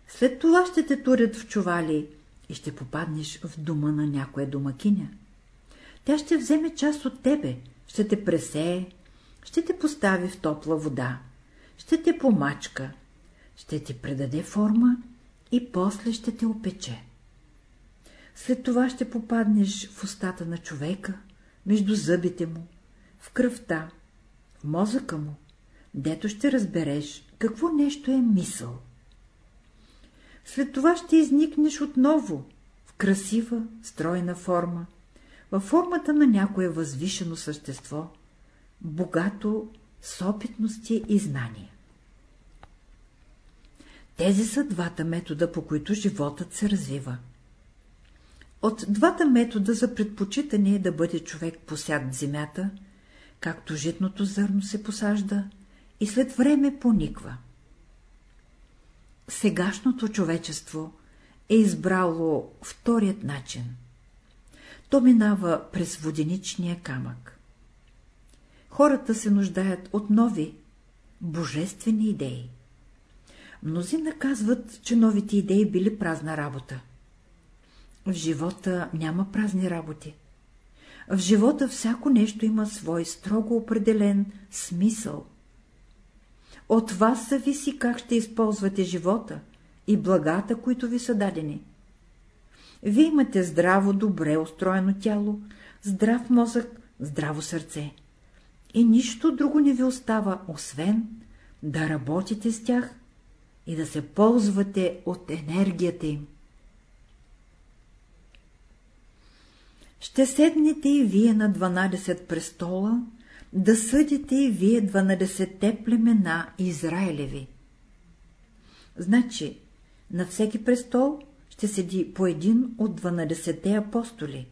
След това ще те турят в чували и ще попаднеш в дома на някоя домакиня. Тя ще вземе част от тебе, ще те пресее, ще те постави в топла вода, ще те помачка, ще ти предаде форма и после ще те опече. След това ще попаднеш в устата на човека, между зъбите му, в кръвта, в мозъка му, дето ще разбереш какво нещо е мисъл. След това ще изникнеш отново в красива, стройна форма, във формата на някое възвишено същество, богато с опитности и знания. Тези са двата метода, по които животът се развива. От двата метода за предпочитане е да бъде човек посяд в земята, както житното зърно се посажда и след време пониква. Сегашното човечество е избрало вторият начин. То минава през воденичния камък. Хората се нуждаят от нови, божествени идеи. Мнози наказват, че новите идеи били празна работа. В живота няма празни работи. В живота всяко нещо има свой строго определен смисъл. От вас зависи как ще използвате живота и благата, които ви са дадени. Вие имате здраво, добре устроено тяло, здрав мозък, здраво сърце. И нищо друго не ви остава, освен да работите с тях и да се ползвате от енергията им. Ще седнете и вие на 12 престола, да съдите и вие 12-те племена Израилеви. Значи, на всеки престол ще седи по един от 12-те апостоли,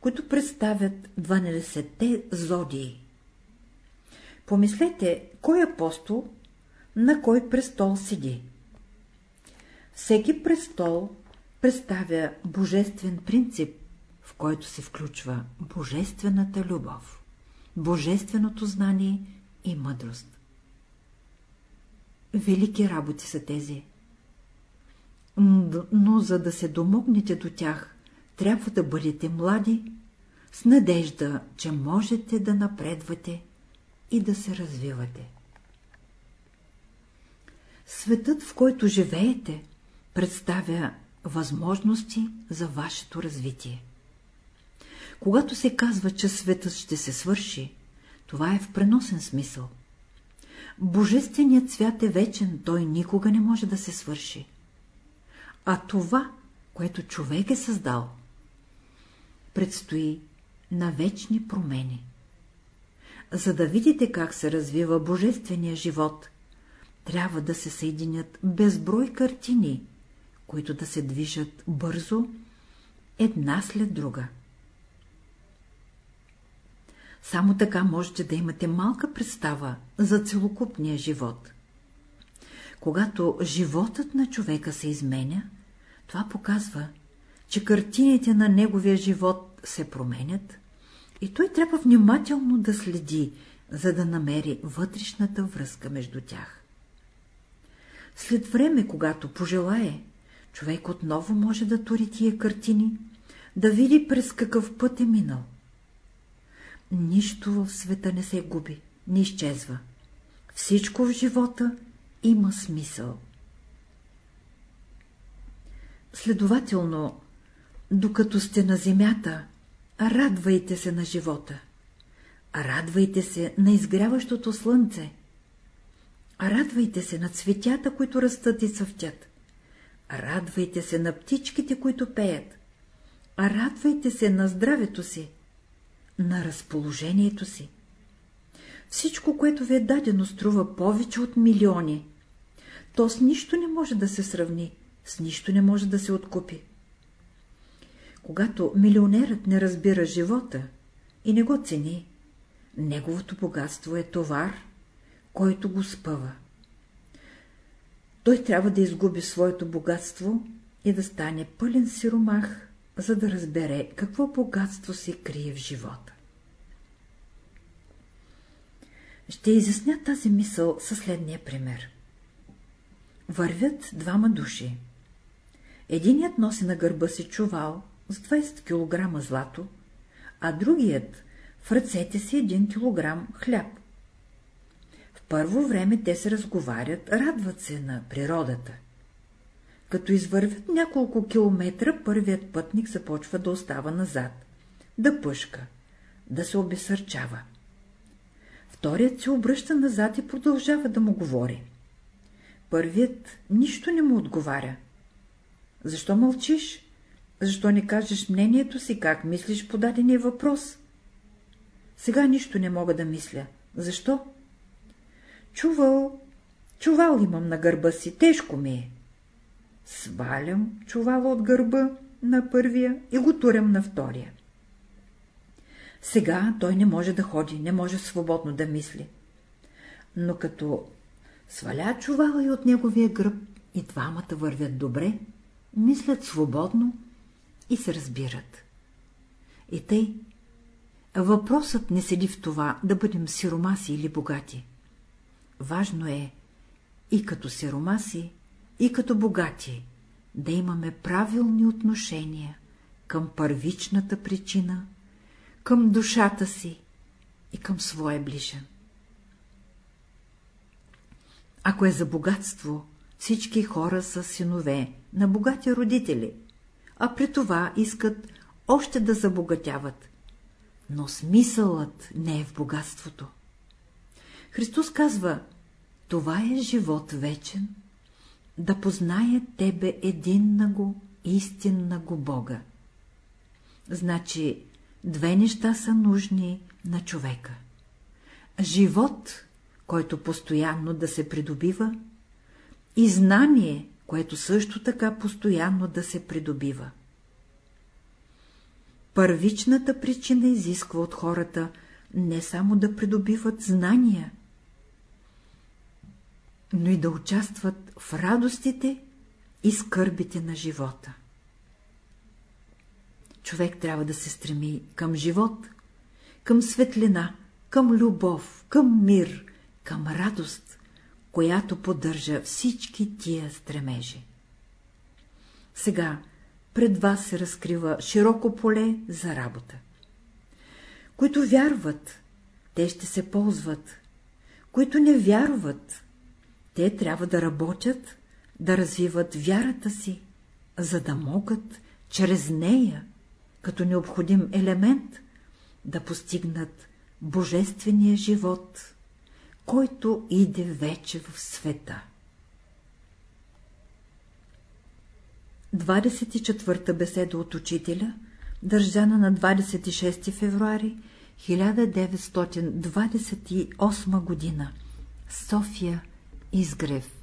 които представят 12-те зодии. Помислете, кой апостол на кой престол седи. Всеки престол представя божествен принцип, в който се включва божествената любов, божественото знание и мъдрост. Велики работи са тези. Но за да се домогнете до тях, трябва да бъдете млади, с надежда, че можете да напредвате и да се развивате. Светът, в който живеете, представя възможности за вашето развитие. Когато се казва, че светът ще се свърши, това е в преносен смисъл. Божественият свят е вечен, той никога не може да се свърши. А това, което човек е създал, предстои на вечни промени. За да видите как се развива божествения живот, трябва да се съединят безброй картини, които да се движат бързо, една след друга. Само така можете да имате малка представа за целокупния живот. Когато животът на човека се изменя, това показва, че картините на неговия живот се променят и той трябва внимателно да следи, за да намери вътрешната връзка между тях. След време, когато пожелае, човек отново може да тури тия картини, да види през какъв път е минал. Нищо в света не се губи, не изчезва. Всичко в живота има смисъл. Следователно, докато сте на земята, радвайте се на живота. Радвайте се на изгряващото слънце. Радвайте се на цветята, които растат и цъфтят. Радвайте се на птичките, които пеят. Радвайте се на здравето си, на разположението си. Всичко, което ви е дадено, струва повече от милиони. То с нищо не може да се сравни, с нищо не може да се откупи. Когато милионерът не разбира живота и не го цени, неговото богатство е товар, който го спъва. Той трябва да изгуби своето богатство и да стане пълен сиромах, за да разбере какво богатство се крие в живота. Ще изясня тази мисъл със следния пример. Вървят двама души. Единият носи на гърба си чувал с 20 кг злато, а другият в ръцете си 1 кг хляб. В първо време те се разговарят, радват се на природата. Като извървят няколко километра, първият пътник започва да остава назад, да пъшка, да се обесърчава. Вторият се обръща назад и продължава да му говори. Първият нищо не му отговаря. Защо мълчиш? Защо не кажеш мнението си, как мислиш по дадения въпрос? Сега нищо не мога да мисля. Защо? Чувал, чувал имам на гърба си, тежко ми е. Свалям чувала от гърба на първия и го турям на втория. Сега той не може да ходи, не може свободно да мисли. Но като сваля чувала и от неговия гръб, и двамата вървят добре, мислят свободно и се разбират. И тъй, въпросът не седи в това да бъдем сиромаси или богати. Важно е и като сиромаси, и като богати да имаме правилни отношения към първичната причина, към душата си и към своя ближен. Ако е за богатство, всички хора са синове на богати родители, а при това искат още да забогатяват. Но смисълът не е в богатството. Христос казва, това е живот вечен, да познае тебе единнаго, истиннаго Бога. Значи, две неща са нужни на човека. Живот, който постоянно да се придобива, и знание, което също така постоянно да се придобива. Първичната причина изисква от хората не само да придобиват знания, но и да участват в радостите и скърбите на живота. Човек трябва да се стреми към живот, към светлина, към любов, към мир, към радост, която поддържа всички тия стремежи. Сега пред вас се разкрива широко поле за работа. Които вярват, те ще се ползват, които не вярват, те трябва да работят, да развиват вярата си, за да могат чрез нея, като необходим елемент, да постигнат божествения живот, който иде вече в света. 24-та беседа от учителя, държана на 26 февруари 1928 година, София, Изгрев